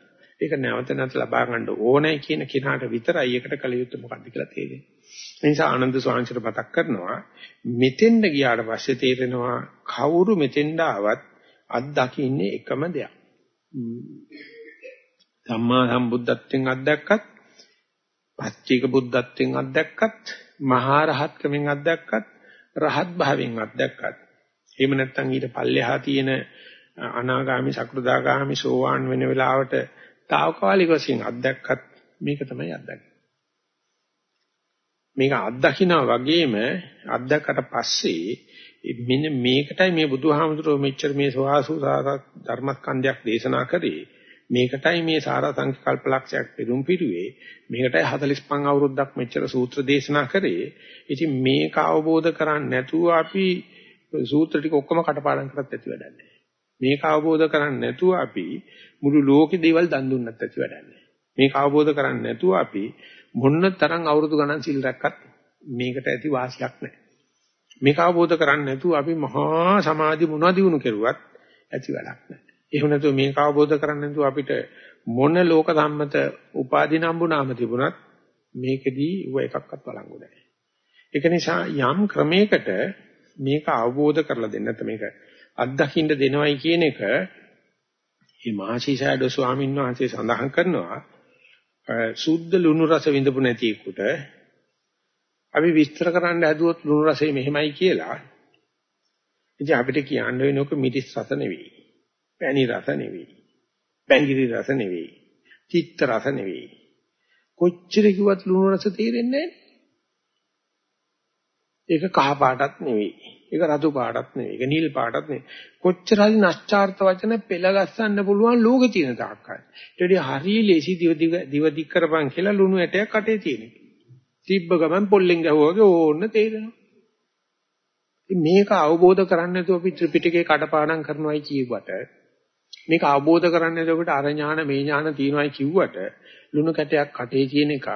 ඒක නැවත නැවත ලබා ගන්න ඕනේ කියන කෙනාට විතරයි ඒකට කල යුත්තේ මොකක්ද කියලා තේරෙන්නේ. ඒ නිසා ආනන්ද ස්වාමීන්ට මතක් කරනවා මෙතෙන්ද ගියාට පස්සේ තේරෙනවා කවුරු මෙතෙන්ද ආවත් අත්දකින්නේ එකම දෙයක්. සම්මා සම්බුද්ධත්වයෙන් අත්දැක්කත් පච්චේක බුද්ධත්වයෙන් අත්දැක්කත් මහා රහත්කමෙන් අත්දැක්කත් රහත් භාවයෙන් අත්දැක්කත්. එහෙම නැත්නම් ඊට පල්ලෙහා තියෙන අනාගාමි සකෘදාගාමි සෝවාන් වෙන වෙලාවට తాවකාලික වශයෙන් අත්දැක්කත් මේක තමයි අත්දැකීම. මේක අත්දකිනා වගේම අත්දැක්කට පස්සේ මෙන්න මේකටයි මේ බුදුහාමුදුරුවෝ මෙච්චර මේ සවාසු ධර්මස්කන්ධයක් දේශනා කරේ. මේකටයි මේ සාරා සංකල්පලක්ෂයක් පෙරුම් පිරුවේ. මේකටයි 45 අවුරුද්දක් මෙච්චර සූත්‍ර දේශනා කරේ. ඉතින් මේක අවබෝධ කරන්නේ නැතුව අපි සූත්‍ර ටික ඔක්කොම කටපාඩම් කරත් ඇති වැඩක් නැහැ. මේක අවබෝධ කරන්නේ නැතුව අපි මුළු ලෝකෙ දේවල් දන් දුන්නත් ඇති වැඩක් නැහැ. මේක අවබෝධ කරන්නේ නැතුව අපි මොන්න තරම් අවුරුදු ගණන් සිල් රැක්කත් මේකට ඇති වාසියක් නැහැ. මේක අවබෝධ කරන්නේ නැතුව අපි මහා සමාධි මොනවද දිනු කෙරුවත් ඇති වැඩක් නැහැ. එහෙම නැතුව මේක අවබෝධ කරන්නේ නැතුව අපිට මොන ලෝක සම්මත උපාධි නම්බුනාම තිබුණත් මේකෙදී ඌ එකක්වත් බලංගු නැහැ. ඒක නිසා යම් ක්‍රමයකට මේක අවබෝධ කරලා දෙන්න. නැත්නම් මේක අත්දකින්න දෙනවයි කියන එක මේ මහසීසයඩෝ ස්වාමීන් වහන්සේ සඳහන් කරනවා. සුද්ධ ලුණු රස විඳපු නැතිෙකුට අපි විස්තර කරන්න හැදුවොත් ලුණු රසය මෙහෙමයි කියලා. ඉතින් අපිට කියන්න වෙන ඔක මිරිස් රස නෙවෙයි. පැණි රස නෙවෙයි පැංගිරි රස නෙවෙයි චිත්ත රස නෙවෙයි කොච්චර කිව්වත් ලුණු රස තේරෙන්නේ නැහැ ඒක කහ පාටත් නෙවෙයි. ඒක රතු පාටත් නෙවෙයි. ඒක නිල් පාටත් නෙවෙයි. කොච්චර හරි නැස්චාර්ථ වචන පෙළ ගස්සන්න පුළුවන් ලෝකේ තියෙන තාක්කයි. ඊට හරිය ලේසි දිව දිව දිව දික් කරපන් කියලා ලුණු ඇටයක් කටේ තියෙන. තිබ්බ ගමන් පොල්ලෙන් ගැහුවාගේ ඕන්න තේරෙනවා. මේක අවබෝධ කරගන්න නැතුව අපි ත්‍රිපිටකේ කඩපාඩම් කරනවායි කියුවට මේක අවබෝධ කරගන්න නැතුව අපිට අර ඥාන මේ ඥාන තියෙනවායි කිව්වට ලුණු කැටයක් කටේ තියෙන එකක්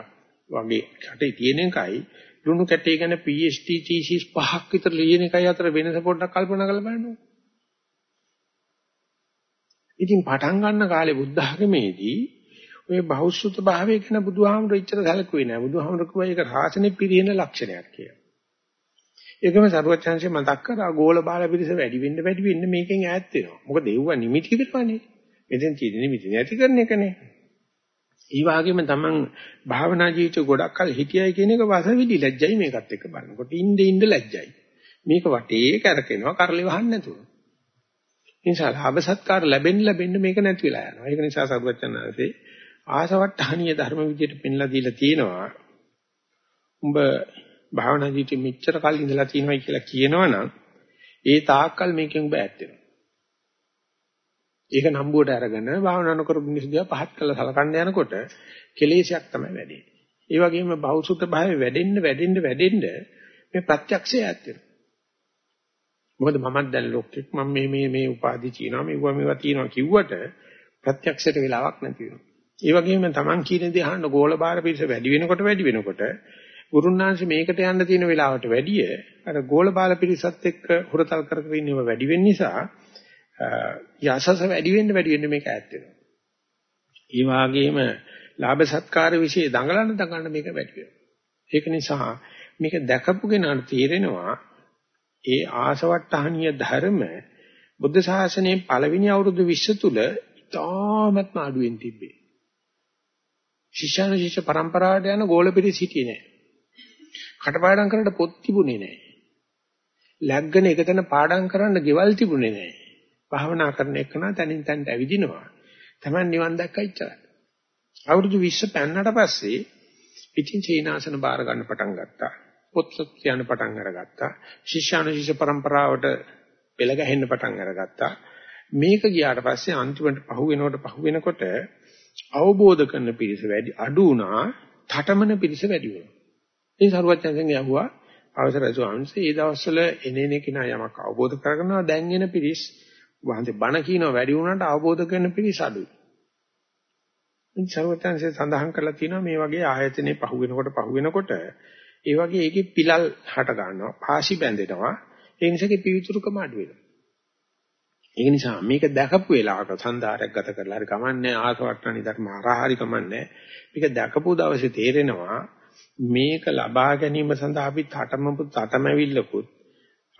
වගේ කටේ තියෙන එකයි ලුණු කැටේ ගැන PhD thesis පහක් විතර ලියන එකයි අතර වෙනස පොඩ්ඩක් කල්පනා කරලා බලන්න. ඉතින් පටන් ගන්න කාලේ බුද්ධ ධර්මයේදී ඔය බහුසුත භාවය කියන බුදුහාමුදුරු ඉච්චර සැලකුවේ නෑ. බුදුහාමුදුරු කිව්වා ඒක රාසනේ පිරිහෙන ලක්ෂණයක් කියලා. ඒකම සරුවචාන්සේ මතක් කරා ගෝල බාල පිරිස වැඩි වෙන්න වැඩි වෙන්න මේකෙන් ඈත් වෙනවා. මොකද ඒව නිමිති විතරනේ. මෙතෙන් තියෙන නිමිති නැති කරන එකනේ. ඒ වගේම තමන් භාවනා ජීවිත ගොඩක් කල හිටියයි කියන එක වසවිලි ලැජ්ජයි මේකත් එක්ක බලනකොට ඉnde ඉnde ලැජ්ජයි. මේක වටේ කරකිනවා කරලි වහන්න නැතුව. ඒ නිසා ලාභ සත්කාර ලැබෙන්න ලැබෙන්න මේක නැති වෙලා යනවා. ඒක නිසා සරුවචනාංශේ ආසවට්ටහනීය ධර්ම විදියට පෙන්ලා දීලා තියෙනවා. උඹ භාවනා ජීවිතෙ මෙච්චර කල් ඉඳලා තියෙනවයි කියලා කියනවනම් ඒ තාක්කල් මේකෙන් උඹ ඈත් වෙනවා. ඒක නම්බුවට අරගෙන භාවනා නොකරපු මිනිස්සු දිහා පහත් කළා සලකන්න යනකොට කෙලෙසයක් තමයි වැඩි. ඒ වගේම බෞසුත භාවය වැඩෙන්න වැඩෙන්න වැඩෙන්න මේ ප්‍රත්‍යක්ෂය ඈත් වෙනවා. මොකද මමත් දැන් ලෝකෙක් මම මේ මේ මේ උපාදි තියනවා මේවා මේවා තියනවා කිව්වට ප්‍රත්‍යක්ෂයට වෙලාවක් නැති වෙනවා. ඒ වගේම Taman කියන දේ අහන්න ගෝල බාර පිරිස වැඩි වෙනකොට වැඩි වෙනකොට ගුරුනාංශ මේකට යන්න තියෙන වෙලාවට වැඩිය අර ගෝල බාල පිරිසත් එක්ක හුරතල් කර කර ඉන්නව වැඩි වෙන්න නිසා යසස වැඩි වෙන්න වැඩි වෙන්න මේක ඈත් වෙනවා. ඒ වගේම ලාභ සත්කාර વિશે දඟලන දඟලන මේක වැඩි වෙනවා. ඒක නිසා මේක දැකපු කෙනාට තේරෙනවා ඒ ආසවට්ටහනීය ධර්ම බුද්ධ ශාසනයේ පළවෙනි අවුරුදු 20 තුල ඉතාමත්ම අඩුවෙන් තිබ්බේ. ශිෂ්‍යන ශිෂ්‍ය පරම්පරාවට යන ගෝලපිරිස හිටියේ නෑ. කටපාඩම් කරන්න පොත් තිබුණේ නෑ. ලැග්ගන එකතන පාඩම් කරන්න ගෙවල් තිබුණේ නෑ. භාවනා කරන එකන තනින් තනට ඇවිදිනවා. Taman නිවන් දැක්කා ඉච්චරයි. අවුරුදු 20 පෑන්නට පස්සේ ඉතින් චීනාසන බාර ගන්න පටන් ගත්තා. පොත්සත් කියන පටන් අරගත්තා. ශිෂ්‍යානුශිෂ්‍ය પરම්පරාවට පෙළ ගැහෙන්න පටන් අරගත්තා. මේක ගියාට පස්සේ අන්තිමට පහු වෙනකොට පහු වෙනකොට අවබෝධ කරන පිරිස වැඩි අඩු වුණා. ඨටමන පිරිස වැඩි වුණා. ඉතින් සරුවච්චන්සෙන් යහුවා අවසරයි ස්වාමීන් වහන්සේ ඒ දවස්වල එනේන කෙනා යමක් අවබෝධ කරගන්නවා දැන් එන පිරිස් වහන්සේ බණ කියනවා වැඩි වුණාට අවබෝධ කරන පිරිස අඩුයි. ඉතින් සර්වඥාන්සේ සඳහන් කරලා තියෙනවා මේ වගේ ආයතනේ පහු වෙනකොට පහු වෙනකොට ඒ වගේ ඒකේ පිලල් හට ගන්නවා, පාසි බැඳෙනවා. ඒ නිසාගේ පිවිතුරුකම අඩු වෙනවා. ඒ නිසා මේක දැකපු වෙලාවක සන්දාරයක් ගත කරලා හරි කමන්නේ ආසවට්ටනි ධර්ම ආහාරි කමන්නේ. මේක දැකපු දවසේ තේරෙනවා මේක ලබා ගැනීම සඳහා අපි තටමපු තටමැවිල්ලකුත්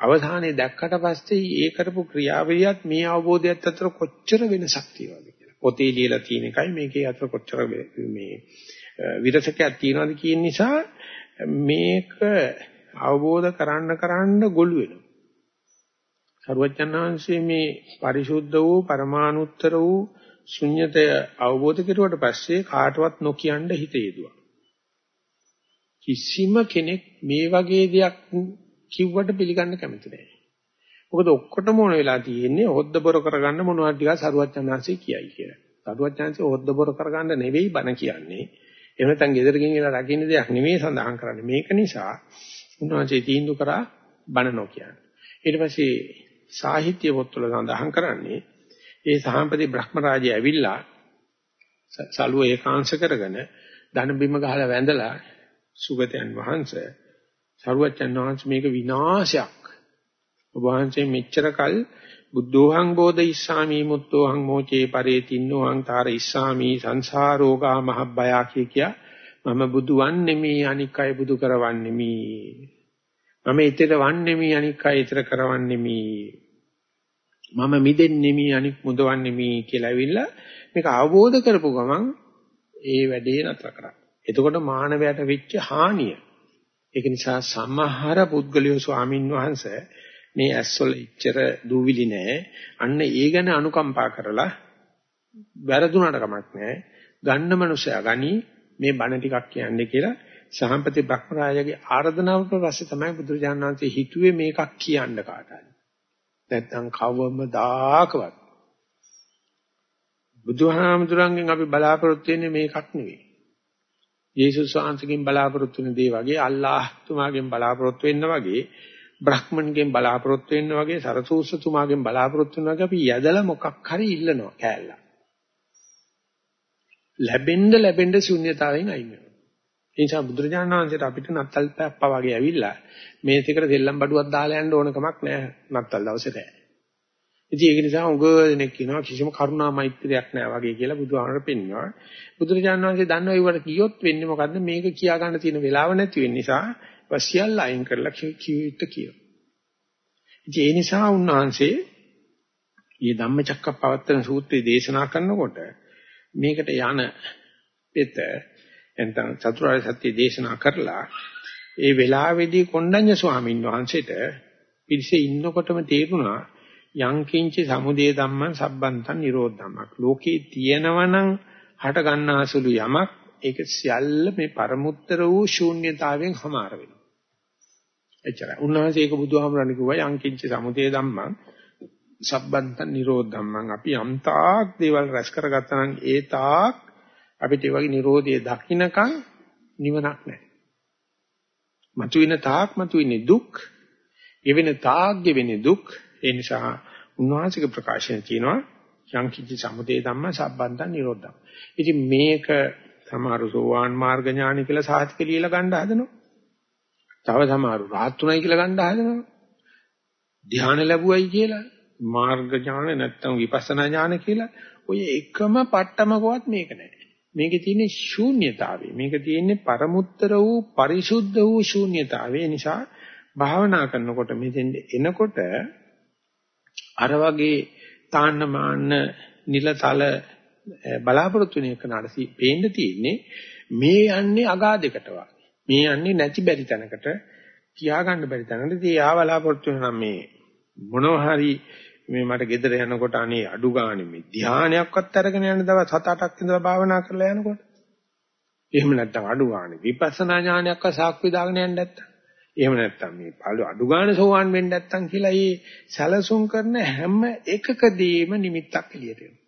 අවසානයේ දැක්කට පස්සේ ඒ කරපු ක්‍රියාවලියත් මේ අවබෝධයත් අතර කොච්චර වෙනසක් තියෙනවද කියලා. පොතේ ලියලා තියෙන එකයි මේකේ අතර කොච්චර මේ විරසකයක් තියෙනවද කියන නිසා මේක අවබෝධ කරන්න කරන්න ගොළු වෙනවා. සරුවචනාංශයේ මේ පරිශුද්ධ වූ පරමානුත්තර වූ ශුන්්‍යතය අවබෝධ කෙරුවට පස්සේ කාටවත් නොකියන්න හිත යෙදුවා. කිසිම කෙනෙක් මේ වගේ දෙයක් කිව්වට පිළිගන්න කැමති නැහැ. මොකද ඔක්කොටම ඕන වෙලා තියෙන්නේ හොද්ද බොර කරගන්න මොනවද ටිකක් සරුවචනාංශي කියයි කියලා. සරුවචනාංශي හොද්ද බොර කරගන්න නෙවෙයි බණ කියන්නේ. එහෙම නැත්නම් ගෙදර ගිහින් ඉලා රකින්න දෙයක් නෙවෙයි සඳහන් කරන්නේ. මේක නිසා උන්වහන්සේ තීන්දුව කරා බණ නොකියන්න. ඊට පස්සේ සාහිත්‍ය පොත්වල සඳහන් කරන්නේ ඒ සහම්පති බ්‍රහ්මරාජය ඇවිල්ලා සලුව ඒකාංශ කරගෙන ධන බිම ගහලා වැඳලා සුගතයන් වහන්සේ සරුවච්චන් වහන්සේ මේක විනාශයක්. ඔබ වහන්සේ මෙච්චර කල් බුද්ධෝහං බෝධ ඉස්සාමි මුත්තෝහං මෝචේ පරේතින්නෝහං තාර ඉස්සාමි සංසාරෝගා මහබ්බයා කිය කිය මම බුදු වන්නේ මේ අනික් අය බුදු කරවන්නේ මේ මම ඊතර වන්නේ මේ අනික් අය ඊතර කරවන්නේ මේ මම මිදෙන්නේ මේ අනික් මුදවන්නේ මේ කියලා ඇවිල්ලා මේක අවබෝධ කරපු ගමන් ඒ වැඩේ නතර කරා. එතකොට මානවයට වෙච්ච හානිය. ඒක නිසා සමහර පුද්ගලයෝ ස්වාමින් වහන්සේ මේ ඇස්වල ඉච්චර දූවිලි නෑ. අන්න ඒ ගැන අනුකම්පා කරලා වැරදුනට කමක් නෑ. ගන්න මනුස්සයා ගනි මේ බණ ටිකක් කියන්නේ කියලා සහම්පති බ්‍රහ්මරාජගේ ආර්දනාවට පස්සේ තමයි බුදුරජාණන් වහන්සේ හිතුවේ මේකක් කියන්න කාටද. නැත්නම් කවමදාකවත් බුදුහාමුදුරන්ගෙන් අපි බලාපොරොත්තු වෙන්නේ මේකක් නෙවෙයි. යේසුස් වහන්සේගෙන් බලාපොරොත්තු වෙන දේ වගේ අල්ලාහ් තුමාගෙන් බලාපොරොත්තු වෙන්න වගේ බ්‍රහ්මන්ගෙන් බලාපොරොත්තු වෙන්න වගේ සරසූසතුමාගෙන් බලාපොරොත්තු වෙන වගේ අපි යදලා මොකක් හරි ඉල්ලනවා කෑල්ලා. ලැබෙන්න ලැබෙන්න ශුන්‍යතාවයෙන් අයින් වෙනවා. ඒ නිසා බුදුරජාණන් වහන්සේට අපිට නත්තල් පැප්පා වගේ ඇවිල්ලා මේ දෙකට දෙල්ලම් බඩුවක් දාලා යන්න ඕන කමක් නැහැ නත්තල් දවසේ නෑ. ඉතින් ඒක නිසා උග දෙනෙක් කියනවා කිසිම කරුණා මෛත්‍රියක් නැහැ වගේ කියලා බුදුහාමර පෙන්වනවා. බුදුරජාණන් වහන්සේ දන්නවා ඒවට කියොත් වෙන්නේ මොකද්ද මේක කියා ගන්න තියෙන වෙලාව නැති වෙන නිසා වසියල් අයින් කරලා කිවිට කියනවා. ඉතින් ඒ නිසා උන්වහන්සේ මේ ධම්මචක්කප්පවත්තන සූත්‍රය දේශනා කරනකොට මේකට යන පෙත එතන චතුරාර්ය සත්‍ය දේශනා කරලා ඒ වෙලාවේදී කොණ්ඩඤ්ඤ ස්වාමීන් වහන්සේට පිරිසේ ඉන්නකොටම තේරුණා යංකින්ච සමුදය ධම්මං සබ්බන්තං නිරෝධ ධම්මක්. ලෝකේ තියෙනවනම් හට ගන්නාසුළු යමක් ඒක සියල්ල මේ පරමුත්තර වූ ශූන්‍යතාවයෙන් හමාර වෙනවා. එච්චරයි. උන්වහන්සේ ඒක බුදුහාමරණ කිව්වා යංකින්ච සමුදය ධම්මං සබ්බන්තං නිරෝධ ධම්මං. අපි යම්තාක් දේවල් රැස් කරගත්තා නම් ඒ තාක් අපිට ඒ වගේ Nirodhe දකින්නකම් නිවනක් නැහැ. මතුවෙන තාක් මතුවෙන්නේ දුක්, ගෙවෙන තාක් ගෙවෙන්නේ දුක්. ඒ නිසා උන්වහන්සේගේ ප්‍රකාශන තියෙනවා යංකිච්ච සමුදේ ධම්ම සම්බන්ධ නිරෝධම්. ඉතින් මේක සමහරු සෝවාන් මාර්ග ඥානි කියලා සාහිත්‍ය කියලා ගන්න හදනවා. තව සමහරු රාහත් උනායි කියලා ගන්න හදනවා. ධ්‍යාන ලැබුවයි කියලා මාර්ග ඥාන නැත්තම් විපස්සනා ඥාන කියලා ඔය එකම පට්ටමකවත් මේක නැහැ. මේකේ තියෙන්නේ ශූන්‍යතාවය. මේක තියෙන්නේ පරමුත්තර වූ පරිසුද්ධ වූ ශූන්‍යතාවය. නිසා භාවනා කරනකොට මෙතෙන් එනකොට අර වගේ තාන්න මාන්න නිලතල බලාපොරොත්තු වෙන එක නඩසි පේන්න තියෙන්නේ මේ යන්නේ අගාධයකට මේ යන්නේ නැති බැරි තැනකට කියා ගන්න බැරි තැනකට. ඉතින් ආ බලාපොරොත්තු වෙනා මේ මොනවා හරි මේ මට ගෙදර යනකොට අනේ අඩු ගානේ මේ ධානයක්වත් අරගෙන යන දවස් 7-8ක් ඉඳලා භාවනා කරලා යනකොට. එහෙම නැත්නම් අඩු ගානේ විපස්සනා ඥානයක්වත් සාක්ෂි දාගෙන යන්න නැත්තම්. එහෙම නැත්නම් මේ පළු අඩු ගානේ සෝවන් වෙන්න නැත්තම් කියලා මේ සැලසුම් කරන හැම එකකදීම නිමිත්තක් එළියට එනවා.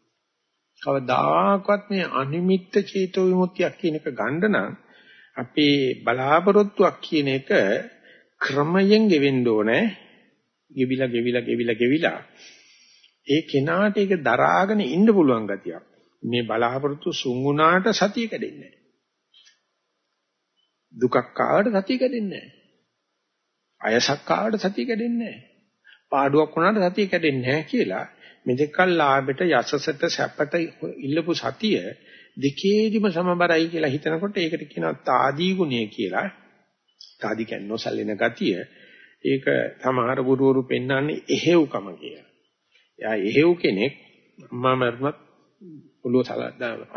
කවදාකවත් මේ අනිමිත්ත චේතෝ විමුක්තියක් කියන එක ගන්න නම් අපේ බලාපොරොත්තුවක් කියන එක ක්‍රමයෙන් ගෙවෙන්න ඕනේ. ගෙවිලා ගෙවිලා ගෙවිලා ගෙවිලා ඒ කෙනාට ඒක දරාගෙන ඉන්න පුළුවන් ගතියක්. මේ බලාපොරොත්තු සුන් වුණාට සතිය කැඩෙන්නේ නැහැ. දුකක් ආවට සතිය කැඩෙන්නේ නැහැ. අයසක් ආවට සතිය කැඩෙන්නේ නැහැ. පාඩුවක් වුණාට සතිය කැඩෙන්නේ නැහැ කියලා මෙදෙකල් ලාභයට යසසට සැපට ඉල්ලපු සතිය දෙකේදිම සමබරයි කියලා හිතනකොට ඒකට කියනවා తాදී ගුණය කියලා. తాදී කියන්නේ නොසැලෙන ගතිය. ඒක සමහර ගුරුවරු පෙන්වන්නේ එහෙව්කම කියලා. එයා එහෙව් කෙනෙක් අම්මා මරුණත් ඔළුව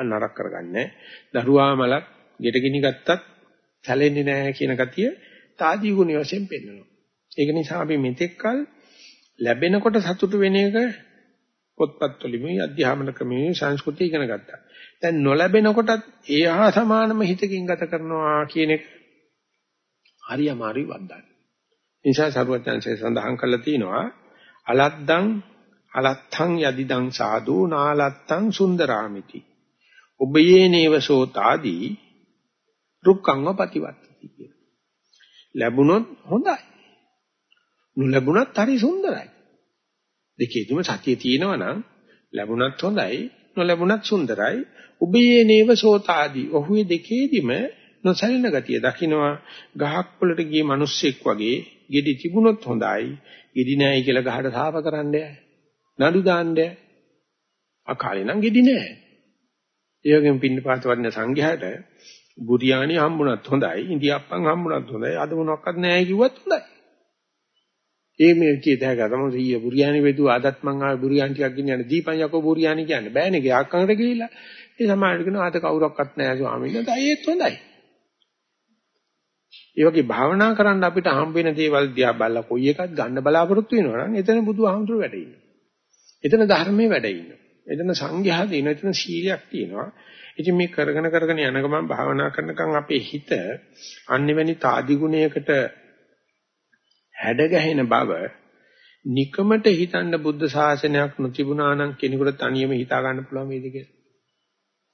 නරක කරගන්නේ දරුවා මලක් ගෙටගිනි ගත්තත් සැලෙන්නේ නැහැ කියන ගතිය තාදී ගුණ වශයෙන් පෙන්වනවා. ඒක නිසා අපි මෙතෙක්කල් ලැබෙනකොට සතුටු වෙන එක පොත්පත් වලින්මයි අධ්‍යාපන ක්‍රමයේ සංස්කෘතිය ඉගෙන ගත්තා. දැන් නොලැබෙනකොටත් ඒ හා සමානම හිතකින් ගත කරනවා කියන එක හරි අමාරුයි වද්දන්න. නිසා සරුවචන්සේ සඳහන් කළා තියෙනවා අලද්දං අලත්තං යදිදං සාදු නාලත්තං සුන්දරාමිති. ඔබයේ නේවසෝ තාදී රුක්ඛංව ප්‍රතිවත්තති කියන. ලැබුණොත් හොඳයි. නොලැබුණත් හරි සුන්දරයි. දෙකේදීම සතිය තියෙනවා නම් ලැබුණත් හොඳයි නොලැබුණත් සුන්දරයි. ඔබයේ නේවසෝ තාදී ඔහුවේ දෙකේදීම නොසැලෙන ගතිය දකින්නවා ගහක් වලට ගිය මිනිස්සෙක් වගේ ගෙඩි තිබුණොත් හොඳයි ගෙඩි නැහැ කියලා ගහට සාප කරන්නේ නඩු දාන්නේ අකාලේ නම් ගෙඩි නැහැ ඒ වගේම පින්නපාත වඩන සංඝයාට බුරියානි හම්බුණත් හොඳයි ඉන්දියාප්පන් හම්බුණත් හොඳයි. අද මොනවත් නැහැ කිව්වත් හොඳයි. ඒ මේ කීයදා ගතම සීය බුරියානි වේතු ආදත් මං ආවේ බුරියානි ටිකක් ගෙන යන දීපන් යකෝ බුරියානි කියන්නේ. බෑනේ ගයක් අඟට ගිහිල්ලා. ඒ සමාජයට කියනවා අද කවුරක්වත් නැහැ ස්වාමීන් වහන්සේ. ඒත් හොඳයි. ඒ වගේ භාවනා කරන්න අපිට හම්බ වෙන දේවල් දිහා බලලා කොයි එකක් ගන්න බලාපොරොත්තු වෙනවා නම් එතන බුදුහාමුදුරුවෝ වැඩ ඉන්නවා. එතන ධර්මයේ වැඩ ඉන්නවා. එතන සංඝයා දින එතන සීලයක් තියෙනවා. ඉතින් මේ කරගෙන කරගෙන යන ගමන් භාවනා කරනකම් අපේ හිත අන්නෙවැනි తాදි ගුණයකට හැඩ ගැහෙන බව නිකමට හිතන්න බුද්ධ ශාසනයක් නොතිබුණා නම් කෙනෙකුට තනියම හිතා ගන්න පුළුවන් වේද කියලා.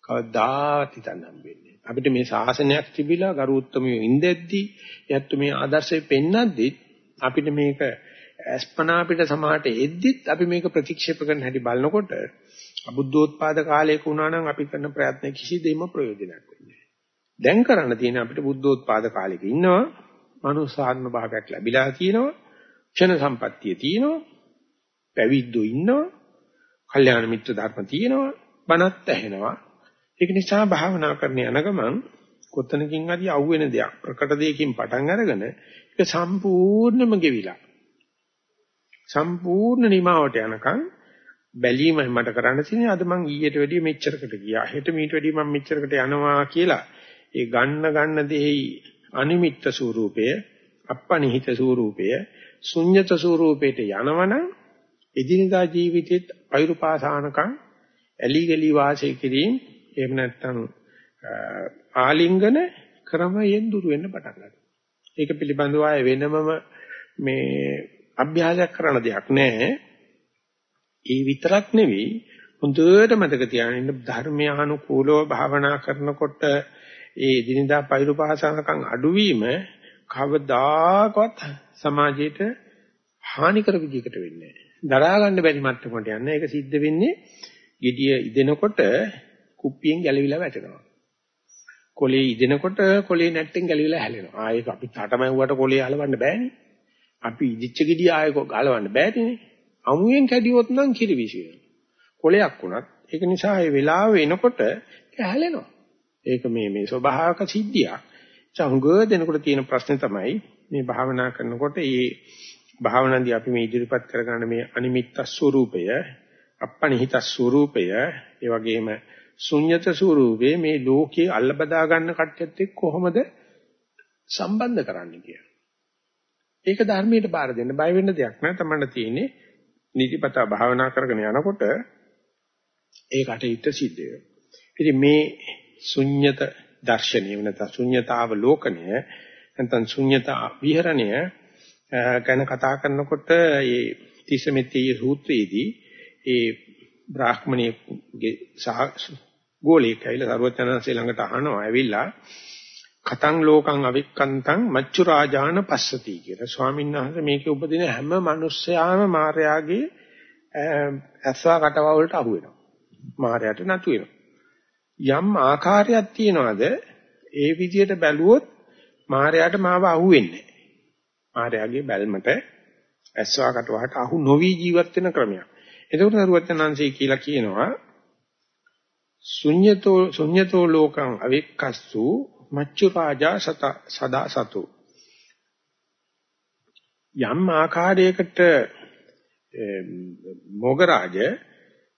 කවදාවත් හිතන්න හම්බෙන්නේ අපිට මේ ශාසනයක් තිබිලා ගරුත්තමිය ඉඳෙද්දි යැත්තු මේ ආදර්ශය පෙන්නද්දි අපිට මේක අස්පනා අපිට සමාහට එද්දිත් අපි මේක ප්‍රතික්ෂේප කරන හැටි බලනකොට අබුද්ධෝත්පාද කාලයක වුණා නම් අපි කරන ප්‍රයත්න කිසි දෙයක්ම ප්‍රයෝජනයක් වෙන්නේ දැන් කරන්න තියෙන අපිට බුද්ධෝත්පාද කාලෙක ඉන්නවා මනුසාත්ම භාවයක් ලැබිලා තියෙනවා ක්ෂණ සම්පත්තිය තියෙනවා පැවිද්දෝ ඉන්නවා කල්යාණ මිත්‍ර ධර්ම තියෙනවා බණත් ඇහෙනවා. ඒක නිසා භාවනා කරන යන ගමන් කොතනකින් හරි අහුවෙන දෙයක් ප්‍රකට දෙයකින් පටන් අරගෙන ඒක සම්පූර්ණයෙන්ම ගෙවිලා සම්පූර්ණ නිමාවට යනකම් බැලීමයි මට කරන්න තියෙන්නේ. අද මං ඊයට වැඩිය මෙච්චරකට ගියා. හෙට මීට වැඩිය මං මෙච්චරකට යනවා කියලා ඒ ගන්න ගන්න දෙෙහි අනිමිත්ත ස්වરૂපය, අපනිහිත ස්වરૂපය, ශුන්්‍යත ස්වરૂපයට යනවනම් එදිනදා ජීවිතෙත් අයුරුපාසානකම් ඇලි ගලි වාසය කිරීම එහෙම නැත්නම් ආලිංගන ක්‍රමයෙන් දුර වෙන්න පටන් ගන්නවා. ඒක පිළිබඳව ආය වෙනමම මේ අභ්‍යාසයක් කරන දෙයක් නෑ. ඒ විතරක් නෙවෙයි හොඳට මතක තියාගන්න ධර්මයානුකූලව භාවනා කරනකොට ඒ දිනදා පෛරුපාසනකම් අඩුවීම කවදාකවත් සමාජයට හානි කර විදිහකට වෙන්නේ නැහැ. දරා ගන්න බැරි මට්ටමකට යන එක සිද්ධ වෙන්නේ gediya ඉදෙනකොට කුප්පියෙන් ගැලවිලා වැටෙනවා. කොලේ ඉදෙනකොට කොලේ නැට්ටෙන් ගැලවිලා හැලෙනවා. ආ ඒක අපි තාටමැව්වට කොලේ හලවන්න බෑනේ. අපි ඉදිච්ච ගෙඩිය ආයෙ ගලවන්න බෑනේ. අමුයෙන් කැඩියොත් නම් කිරිවිසි වෙනවා. කොලයක් වුණත් ඒක නිසා ඒ වෙලාව වෙනකොට හැලෙනවා. ඒක මේ මේ ස්වභාවක සිද්ධියක්. චහුඟ දෙනකොට තියෙන ප්‍රශ්නේ තමයි මේ භාවනා කරනකොට මේ භාවනාදී අපි මේ ඉදිරිපත් කරගන්න මේ අනිමිත්ත ස්වરૂපය, අපණිහිත ස්වરૂපය, ඒ වගේම ශුන්්‍යත ස්වરૂපේ මේ ලෝකේ අල්ලබදා ගන්න කට්‍යත් එක්ක කොහොමද සම්බන්ධ කරන්නේ කියලා. ඒක ධර්මයට බාර දෙන්න බය වෙන්න දෙයක් නෑ. තමන්න තියෙන්නේ නිතිපතා භාවනා කරගෙන යනකොට ඒ කටයුත්ත සිද්ධ වෙනවා. ඉතින් මේ ශුන්්‍යත දර්ශනය නැත්නම් ශුන්්‍යතාව ලෝකණය නැත්නම් ශුන්්‍යතා විහරණය ගැන කතා කරනකොට මේ තිසමෙත්තේ සූත්‍රයේදී ඒ බ්‍රාහ්මණයේ ගෝලීක ඇවිල්ලා සරුවචනන්සේ ළඟට අහනවා ඇවිල්ලා කතං ලෝකං අවික්කන්තං මච්චු රාජාන පස්සති කියලා. ස්වාමීන් වහන්සේ මේකේ උපදින හැම මිනිස්යාම මායාගේ ඇස්වා කටව වලට අහු වෙනවා. මායාට නතු වෙනවා. යම් ආකාරයක් තියනවාද ඒ විදිහට බැලුවොත් මායාට මාව අහු වෙන්නේ නැහැ. මායාගේ බැල්මට ඇස්වා කටවට අහු නොවි ජීවත් වෙන ක්‍රමයක්. එතකොට දරුවචනංශය කියලා කියනවා ශුඤ්‍යතෝ ශුඤ්‍යතෝ ලෝකං අවික්කස්සු මච්චු රාජා සත සදා සතු. යම් ආකාරයකට මොගරාජ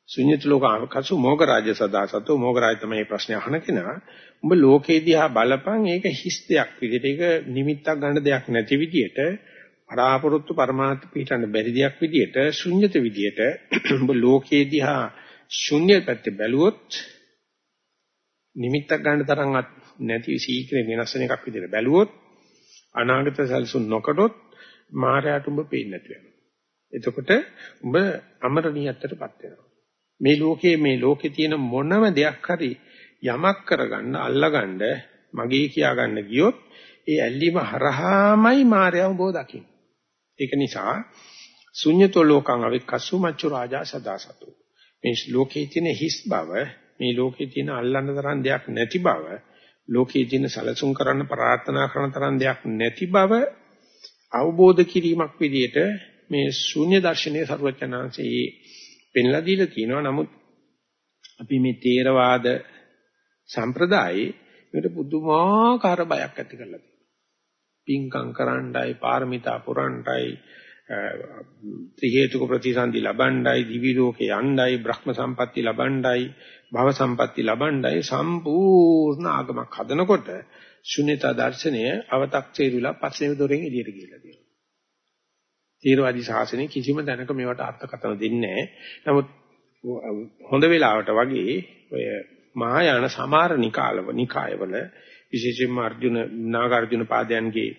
ශුඤ්‍යත ලෝකං කසු මොගරාජ සදා සතු. මොගරාජ තමයි ප්‍රශ්නේ අහන කෙනා. උඹ ලෝකේ දිහා බලපන් ඒක හිස් දෙයක් විදිහට ඒක නිමිත්තක් ගන්න දෙයක් නැති විදිහට පරාපොරොත්තු පරමාර්ථ පිටන්න බැරි දෙයක් විදිහට ශුන්්‍යත විදිහට උඹ ලෝකේ දිහා ශුන්‍ය පැත්තේ බැලුවොත් නිමිත්තක් ගන්න තරම්වත් නැති සීක්‍රේ වෙනස් වෙන එකක් විදිහට බැලුවොත් අනාගත සැලසුම් නොකඩොත් මායයට උඹ පේන්නේ නැති වෙනවා. එතකොට උඹ අමරණීයත්වයටපත් වෙනවා. මේ ලෝකයේ මේ ලෝකේ තියෙන මොනම දෙයක් හරි යමක් කරගන්න අල්ලගන්න මගේ කියා ගන්න ගියොත් ඒ ඇල්ලීම හරහාමයි මායя උඹව දකින්නේ. ඒක නිසා ශුන්‍යතෝ ලෝකං අවික්කසු මච්චු රාජා සදාසතු. මේ ලෝකයේ තියෙන හිස් බව, මේ ලෝකයේ තියෙන අල්ලන්න තරම් දෙයක් නැති බව, ලෝකයේ දින සැලසුම් කරන්න ප්‍රාර්ථනා කරන තරම් දෙයක් නැති බව අවබෝධ කිරීමක් විදිහට මේ ශූන්‍ය දර්ශනයේ ਸਰවඥාන්සේ පෙන්ලා දීලා තියෙනවා. නමුත් අපි මේ තේරවාද සම්ප්‍රදායේ මේකට පුදුමාකාර බයක් ඇති කරලා තියෙනවා. පින්කම් කරන්නයි, පාරමිතා පුරන්නයි, ත්‍රි හේතුක ප්‍රතිසන්දි ලබණ්ඩයි, දිවි ලෝකේ යණ්ඩයි, බ්‍රහ්ම සම්පatti ලබණ්ඩයි, භව සම්පatti ලබණ්ඩයි සම්පූර්ණ ආගමක් හදනකොට ශුන්‍යතා දර්ශනය අව탁චේරුලා පස්සේ දොරෙන් එළියට ගිහිල්ලා තියෙනවා. තේරවාදී ශාසනය කිසිම දැනක මේවට අර්ථකථන දෙන්නේ නැහැ. නමුත් හොඳ වෙලාවට වගේ ඔය මහායාන සමාර නිකාලව නිකායවල විශේෂයෙන්ම අර්ජුන නාගාර්ජුන පාදයන්ගේ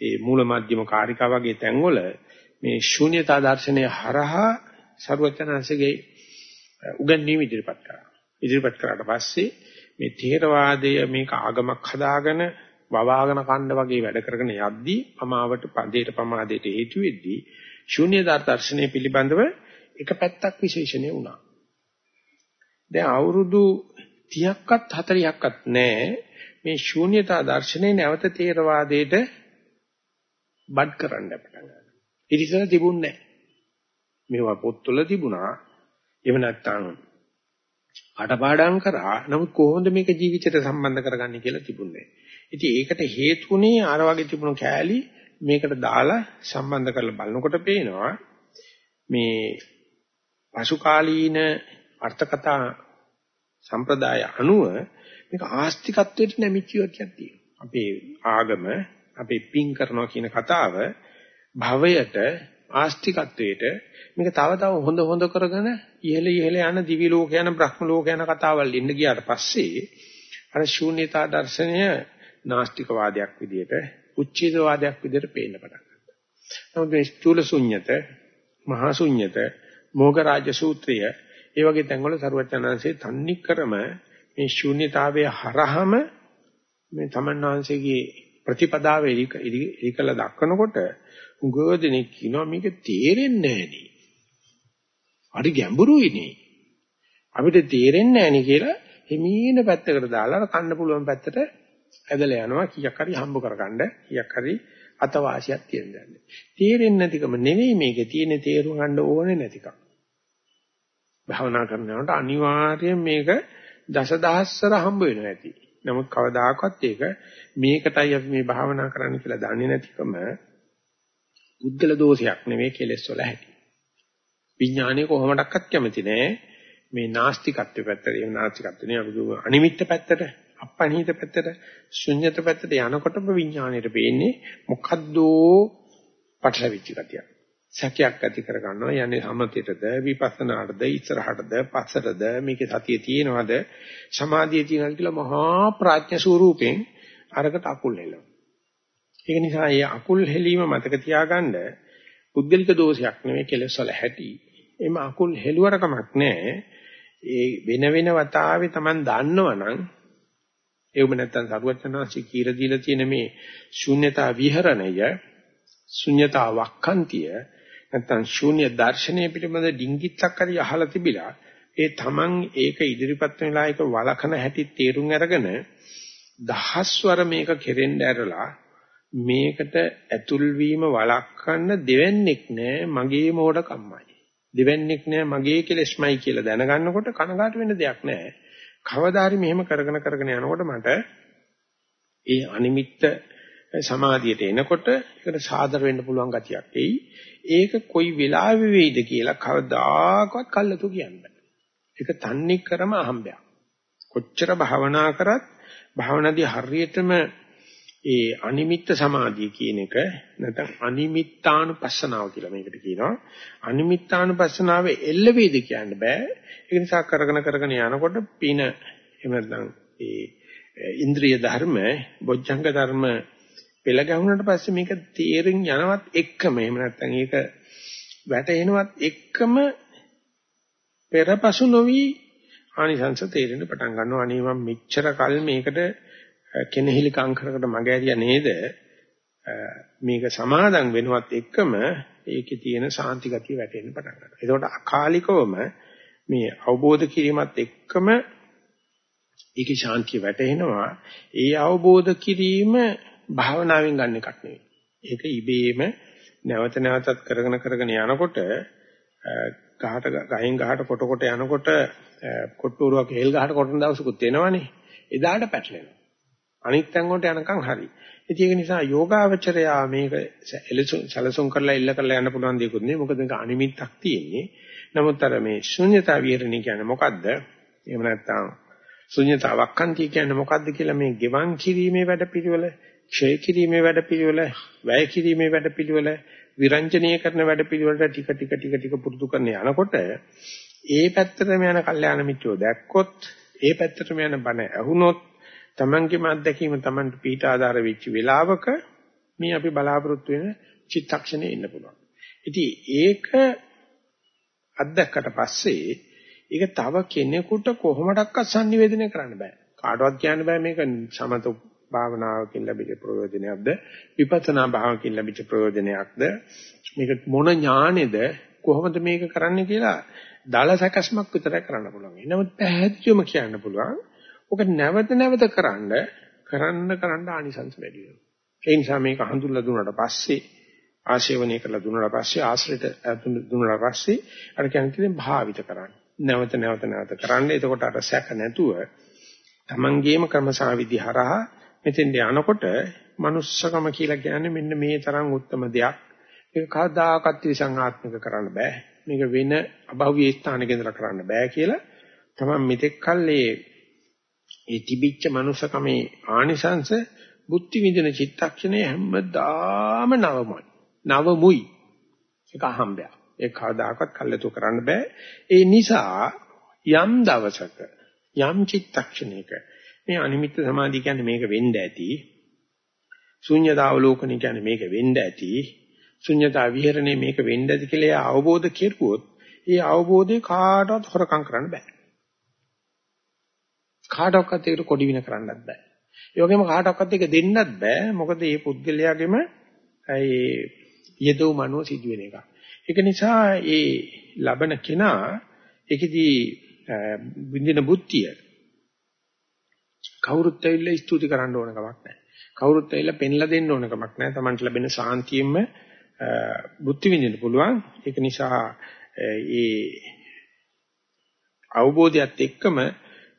ඒ මූල මධ්‍යම කාරිකා වගේ තැන්වල මේ ශූන්‍යතා දර්ශනය හරහා ਸਰවචනංශගේ උගන්වීම ඉදිරිපත් කරා. ඉදිරිපත් කරාට පස්සේ මේ ථේරවාදය මේක ආගමක් හදාගෙන වවාගෙන කණ්ඩ වගේ වැඩ කරගෙන යද්දී පමාවට පදේට පමාදයට හේතු වෙද්දී ශූන්‍ය දර්ශනය පිළිබඳව එක පැත්තක් විශේෂණය වුණා. දැන් අවුරුදු 30ක්වත් 40ක්වත් නැහැ මේ ශූන්‍යතා දර්ශනේ නැවත තේරවාදයට බඩ් කරන්න පටන් ගන්නවා. ඉතිසර තිබුණේ නැහැ. මේවා පොත්වල තිබුණා. එහෙම නැත්නම් අටපාඩම් කරා. නමුත් කොහොමද මේක ජීවිතයට සම්බන්ධ කරගන්නේ කියලා තිබුණේ නැහැ. ඉතින් ඒකට හේතුුනේ අර වගේ තිබුණු කෑලි මේකට දාලා සම්බන්ධ කරලා බලනකොට පේනවා මේ පසුකාලීන අර්ථකථා සම්ප්‍රදාය අනුව මේක ආස්තිකත්වයට නැමිච්ච යෝගයක් තියෙනවා. අපේ ආගම අපේ පින් කරනවා කියන කතාව භවයට ආස්තිකත්වයට මේක තව තව හොඳ හොඳ කරගෙන ඉහළ ඉහළ යන දිවි ලෝක යන බ්‍රහ්ම ලෝක යන කතාවල් ඉන්න ගියාට පස්සේ අර ශූන්‍යතා දර්ශනය නාස්තිකවාදයක් විදියට උච්ඡේදවාදයක් විදියට පේන්න පටන් ගත්තා. නමුත් මේ ස්ථූල ශුන්්‍යත, මහා ශුන්්‍යත, මොගරාජ සූත්‍රය ඒ වගේ තැන්වල සරුවචනාංශයේ තන්නේ ක්‍රම මේ ශූන්‍යතාවයේ හරහම මේ තමන්වංශයේ ප්‍රතිපදාව එලිකල දක්වනකොට උගෝදෙනෙක් කියනවා මේක තේරෙන්නේ නැහැ නේ. හරි ගැඹුරුයිනේ. අපිට තේරෙන්නේ නැහැ නේ කියලා හිමීන පැත්තකට දාලා කන්න පුළුවන් පැත්තට ඇදලා යනවා කීයක් හරි හම්බ කරගන්න කීයක් හරි අතවාසියක් තියෙනවා. තේරෙන්නේ නැතිකම නෙවෙයි මේකේ තියෙන තේරුම් ගන්න ඕනේ නැතිකම. භාවනා කරනකොට අනිවාර්යයෙන් මේක දසදහස්වර හම්බ වෙනවා ඇති. නමුත් කවදාකවත් ඒක මේකටයි අපි මේ භාවනා කරන්න කියලා දන්නේ නැතිකම බුද්ධල දෝෂයක් නෙවෙයි කෙලෙස් වල ඇති. විඥානය කොහොමඩක්වත් කැමති නෑ මේ නාස්තිකත්වයේ පැත්තට ඒ නාස්තිකත්ව නේ අපි අනිමිත්ත පැත්තට අපණීත පැත්තට ශුන්්‍යත පැත්තට යනකොටම විඥාණයට පේන්නේ මොකද්දෝ පටලවිච්ච ගතියක්. සැකයක් ඇති කර ගන්නවා යන්නේ සමතේටද විපස්සනාටද ඉස්සරහටද පස්සටද මේකේ සතිය තියෙනවද? සමාධිය තියෙනවද කියලා මහා ප්‍රඥා ස්වරූපෙන් අරකට අකුල් හෙලනවා ඒක නිසා මේ අකුල් හෙලීම මතක තියාගන්න පුද්ගලික දෝෂයක් නෙමෙයි කෙලෙස් වල හැටි. එimhe අකුල් හෙළුවර කමක් නැහැ ඒ වෙන වෙන වතාවේ Taman දන්නවනම් ඒවම නැත්තම් සරුවචනාංශي කීර දීලා තියෙන මේ ශුන්‍යතා විහරණය ශුන්‍යතා වක්ඛන්තිය නැත්තම් ශූන්‍ය දර්ශනය පිළිබඳ ඩිංගිත්තක් හරි අහලා තිබිලා ඒ තමන් ඒක ඉදිරිපත් වෙලා ඒක වළකන හැටි තේරුම් අරගෙන දහස්වර මේක කෙරෙන්න ඇරලා මේකට ඇතුල් වීම වළක්වන්න දෙවන්නේක් නෑ මගේ මෝඩකම්මයි දෙවන්නේක් නෑ මගේ කෙලෙස්මයි කියලා දැනගන්නකොට කනගාටු වෙන්න දෙයක් නෑ. කවදාහරි මෙහෙම කරගෙන කරගෙන යනකොට මට ඒ අනිමිත්ත සමාධියට එනකොට ඒකට සාදර වෙන්න පුළුවන් ගතියක් එයි. ඒක කොයි වෙලාවෙ වෙයිද කියලා කවදාකවත් කල්ලාතු කියන්නේ ඒක තන්නේ කරම අහම්බයක්. කොච්චර භාවනා කරත් භාවනාදී හරියටම ඒ අනිමිත්ත සමාධිය කියන එක නැත්නම් අනිමිත්තානුපස්සනාව කියලා මේකට කියනවා. අනිමිත්තානුපස්සනාව එල්ල වේද කියන්න බෑ. ඒ නිසා කරගෙන කරගෙන යනකොට පින එහෙම නැත්නම් ඒ ඉන්ද්‍රිය ධර්ම, බොජ්ජංග ධර්ම පෙළ ගැහුනට පස්සේ මේක තීරින් යනවත් එක්කම එහෙම නැත්නම් ඒක වැටෙනවත් එක්කම පෙරපසු නොවි ආනිසංස තේරෙන්න පටන් ගන්නවා අනේ මම මෙච්චර කල් මේකට කෙනෙහිලි කංකරකට මග ඇරියා නේද මේක සමාදම් වෙනවත් එක්කම ඒකේ තියෙන සාන්ති ගතිය වැටෙන්න පටන් ගන්නවා. ඒකට අකාලිකවම මේ අවබෝධ කිරීමත් එක්කම ඒකේ ශාන්තිය වැටෙනවා. ඒ අවබෝධ කිරීම භාවනාවෙන් ගන්න එකක් නෙවෙයි. ඒක ඉබේම නැවත නැවතත් කරගෙන කරගෙන යනකොට ගහට ගහෙන් ගහට කොට කොට යනකොට කොට්ටුරුවක් හේල් ගහට කොටන දවසකුත් එනවනේ. එදාට පැටලෙනවා. අනිත් තැන් වලට යනකම් හරි. ඉතින් ඒක නිසා යෝගාවචරයා මේක සැලසුම් කරලා ඉල්ල කරලා යන්න පුළුවන් දෙයක්වත් නෙවෙයි. මොකද මේක අනිමිත්තක් තියෙන්නේ. නමුත් අර මේ ශුන්‍යතා විහරණය කියන්නේ මොකද්ද? එහෙම නැත්නම් ශුන්‍යතාවක්ඛන්ති කියන්නේ මොකද්ද කියලා මේ ගෙවන් කිරීමේ වැඩපිළිවෙල, ක්ෂය කිරීමේ වැඩපිළිවෙල, වැය කිරීමේ වැඩපිළිවෙල, විරංජනීය කරන වැඩපිළිවෙලට ටික ටික ටික ටික පුරුදු කරන යනකොට ඒ පැත්තටම යන කල්යාණ මිත්‍රෝ දැක්කොත්, ඒ පැත්තටම යන බණ ඇහුනොත් තමන්ගේම අත්දැකීම තමන්ට පීඨ ආධාර වෙච්ච වෙලාවක මේ අපි බලාපොරොත්තු වෙන චිත්තක්ෂණේ ඉන්න පුළුවන්. ඉතින් ඒක අත්දැක්කට පස්සේ ඒක තව කෙනෙකුට කොහොමඩක්වත් sannivedanaya කරන්න බෑ. කාටවත් කියන්න බෑ මේක සමත භාවනාවකින් ලැබිච්ච ප්‍රයෝජනයක්ද විපස්සනා භාවනාවකින් ලැබිච්ච ප්‍රයෝජනයක්ද මේක මොන ඥානේද කොහොමද මේක කරන්න කියලා දල සැකස්මක් විතරයි කරන්න පුළුවන්. නමුත් පැහැදිලිවම කියන්න පුළුවන් ඔක නැවත නැවත කරන්න කරන්න කරන්න ආනිසංස වැඩි වෙනවා. ඒ නිසා මේක හඳුල්ලා දුන්නාට පස්සේ ආශේවනය කරලා දුන්නාට පස්සේ ආශ්‍රිත දුන්නාට පස්සේ අර කියන්නේ භාවිත කරන්න. නැවත නැවත නැවත කරන්න. එතකොට අර සැක නැතුව තමන්ගේම ක්‍රමසාවිදි හරහා මෙතෙන්ට යනකොට manussකම කියලා කියන්නේ මෙන්න මේ තරම් උත්තරම දෙයක්. මේක කවදාකවත් විසංආත්මික කරන්න බෑ. මේක වෙන අභව්‍ය ස්ථානයක ඉඳලා කරන්න බෑ කියලා තමයි මෙතෙක් කල්ලේ ඒ තිබිච්ච මනුස්සකමේ ආනිසංශ බුද්ධි විඳින චිත්තක්ෂණය හැමදාම නවමයි. නවමුයි. ඒක අහම්බයක්. ඒක කවදාකවත් කල්ලාතු කරන්න බෑ. ඒ නිසා යම් දවසක යම් චිත්තක්ෂණයක මේ අනිමිත්ත සමාධිය කියන්නේ මේක වෙන්න ඇති. ශුන්‍යතාවලෝකණ කියන්නේ මේක වෙන්න ඇති. ශුන්‍යතා විහරණේ මේක වෙන්න ඇති කියලා අවබෝධ කෙරුවොත් ඒ අවබෝධය කාටවත් හොරකම් කරන්න බෑ. කාටවත් ඒකට කොඩි වින කරන්නත් බෑ. ඒ වගේම කාටවත් ඒක දෙන්නත් බෑ. මොකද මේ පුද්ගලයාගෙම ඒ යෙදෝ මනෝ සිදුවෙන එක. ඒක නිසා ඒ ලබන කෙනා ඒකෙදී විඳින බුද්ධිය කවුරුත් ඇවිල්ලා ස්තුති කරන්න ඕන කමක් නැහැ. කවුරුත් ඇවිල්ලා පෙන්ලා දෙන්න ඕන කමක් නැහැ. Tamanට ලැබෙන සාන්තියෙම බුද්ධි විඳින්න පුළුවන්. ඒක නිසා ඒ අවබෝධයත් එක්කම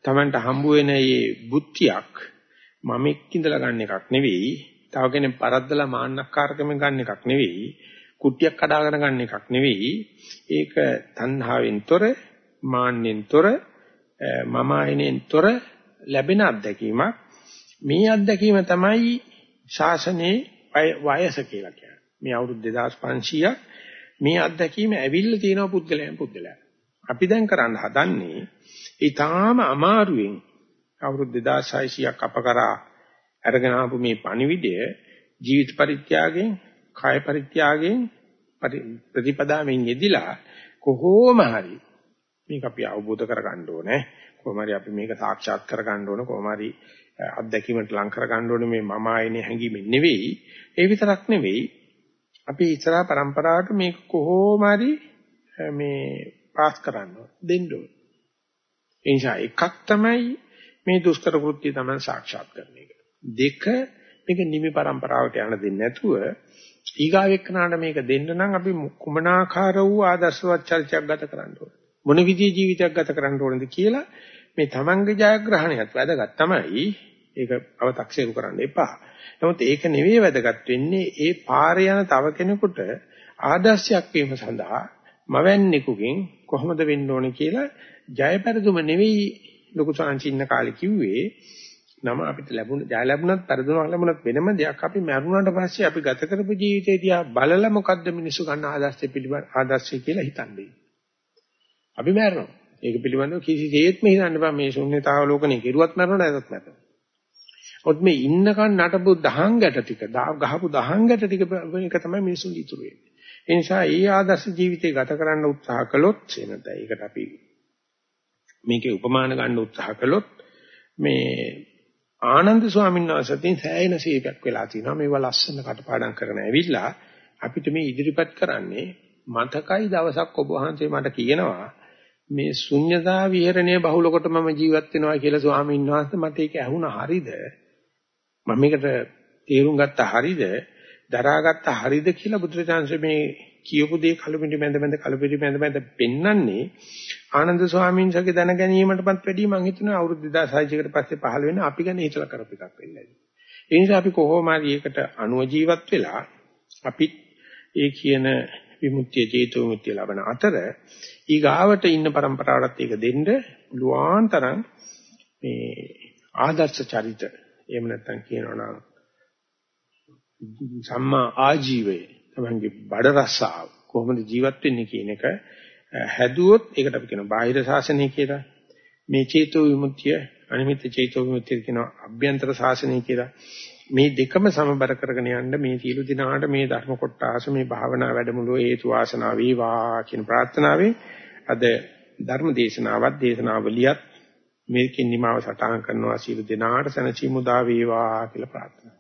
Tamanට හම්බ වෙන මේ බුද්ධියක් මම එක්කින්දලා ගන්න එකක් නෙවෙයි. තව කෙනෙක් පරද්දලා මාන්නක්කාරකම ගන්න එකක් නෙවෙයි. කුට්ටියක් කඩාගෙන ගන්න එකක් නෙවෙයි. ඒක තණ්හාවෙන් තොර, මාන්නෙන් තොර, මම ආයනෙන් තොර ලැබෙන අත්දැකීමක්. මේ අත්දැකීම තමයි ශාසනයේ වයස කියලා කියන්නේ. මේ අවුරුදු 2500ක් මේ අත්දැකීම ඇවිල්ලා තියෙන පුද්ගලයන් පුද්ගලයන්. අපි දැන් කරන්න හදන්නේ ඊටාම අමාරුවෙන් අවුරුදු 2600ක් අප කරා අරගෙන ආපු මේ පණිවිඩය ජීවිත පරිත්‍යාගයෙන්, කාය පරිත්‍යාගයෙන් ප්‍රතිපදාවෙන් යෙදිලා කොහොම හරි මේක අපි අවබෝධ කරගන්න ඕනේ. කොහොම හරි අපි මේක සාක්ෂාත් කරගන්න ඕන කොහොම හරි අත්දැකීමට ලං කරගන්න ඕන මේ මම ආයනේ හැංගීම නෙවෙයි. ඒ විතරක් නෙවෙයි අපි ඉස්සරහා પરම්පරාවට මේක කොහොම හරි මේ පාස් කරන්න දෙන්න ඕන. ඒ නිසා එකක් තමයි මේ දුෂ්කර කෘත්‍යය තමයි සාක්ෂාත් කරන එක. දෙක මේක නිමි પરම්පරාවට යන්න දෙන්නේ නැතුව ඊගාවෙක් කනට මේක දෙන්න නම් අපි කුමනාකාර වූ ආදර්ශවත් චර්චාවක් ගත කරන්න ඕනේ. මොන විදිහේ ජීවිතයක් ගත කරන්න ඕනද කියලා මේ තමන්ගේ ජයග්‍රහණයත් වැදගත් තමයි. ඒක අව탁සේරු කරන්න එපා. නමුත් ඒක නෙවෙයි වැදගත් වෙන්නේ ඒ පාරේ යන තව කෙනෙකුට ආදර්ශයක් වීම සඳහා මවන්නේකුගෙන් කොහොමද වෙන්න ඕනේ කියලා ජයපරදුම නෙවෙයි ලොකු සංචින්න කාලේ කිව්වේ නම අපිට ලැබුණ ජය ලැබුණත් පරදුමක් ලැබුණත් වෙනම දෙයක් අපි මරුණාට පස්සේ අපි ගත කරපු ජීවිතේ දිහා බලලා මොකද්ද මිනිස්සු ගන්න ආදර්ශය පිළිබඳ ආදර්ශය කියලා හිතන්නේ. අපි මරනවා. ඒක පිළිබඳව කිසිසේත්ම හිතන්න බෑ මේ ශුන්‍යතාව ලෝකනේ කෙරුවත් මරනවා නැතත් මරනවා. ඔත් මේ ඉන්නකන් නටපු දහං ගැට ටික ගහපු දහං ගැට ටික එක තමයි මිනිසුන් ඉතුරු වෙන්නේ. ඒ නිසා ඒ ආදර්ශ ජීවිතය ගත කරන්න උත්සාහ කළොත් එනත ඒකට අපි මේකේ උපමාන ගන්න උත්සාහ කළොත් මේ ආනන්ද ස්වාමීන් වහන්සේටින් සෑහෙන සීපයක් වෙලා තිනවා මේවා ලස්සන කටපාඩම් කරන ඇවිල්ලා අපිට මේ ඉදිරිපත් කරන්නේ මතකයි දවසක් ඔබ වහන්සේ මට කියනවා මේ ශුන්‍යතා විහරණය බහුල කොට මම ජීවත් වෙනවා කියලා ස්වාමීන් වහන්සේ මට ඒක ඇහුණා හරිද? මම මේකට තේරුම් ගත්ත හරිද? දරාගත්ත හරිද කියලා බුදුරජාණන්සේ මේ කියපු දේ කලපිටි මැද මැද කලපිටි මැද මැද පෙන්වන්නේ ආනන්ද ස්වාමීන් වහන්සේගේ දැන ගැනීමටපත් වැඩිය මම හිතනවා අවුරුදු 2600කට පස්සේ පහළ වෙන අපි ගැන හිතලා කරපු එකක් වෙන්නේ. ඒ නිසා අපි කොහොම හරි ඒකට අනුව ජීවත් වෙලා අපි ඒ කියන විමුක්තිය චේතෝ විමුක්තිය ලබන අතර ඊගාවට ඉන්න પરම්පරාවටත් ඒක දෙන්න පුළුවන් තරම් මේ ආදර්ශ චරිත එහෙම නැත්නම් කියනවනම් සම්මා ආජීවය තමන්ගේ බඩ රස්සාව කොහොමද ජීවත් වෙන්නේ කියන එක හැදුවොත් ඒකට අපි කියනවා බාහිර ශාසනය කියලා. මේ චේතෝ විමුක්තිය අනිමිත් චේතෝ විමුක්තිය කියනවා අභ්‍යන්තර ශාසනය කියලා. මේ දෙකම සමබර කරගෙන යන්න මේ සීල දිනාට මේ ධර්ම කොටාස මේ භාවනා වැඩමුළුව හේතු වාසනා වේවා කියන ප්‍රාර්ථනාවෙන් අද ධර්ම දේශනාවත් දේශනාවලියත් මේකෙන් නිමාව සටහන් කරනවා. සීල දිනාට සනචි මුදා වේවා කියලා ප්‍රාර්ථනා.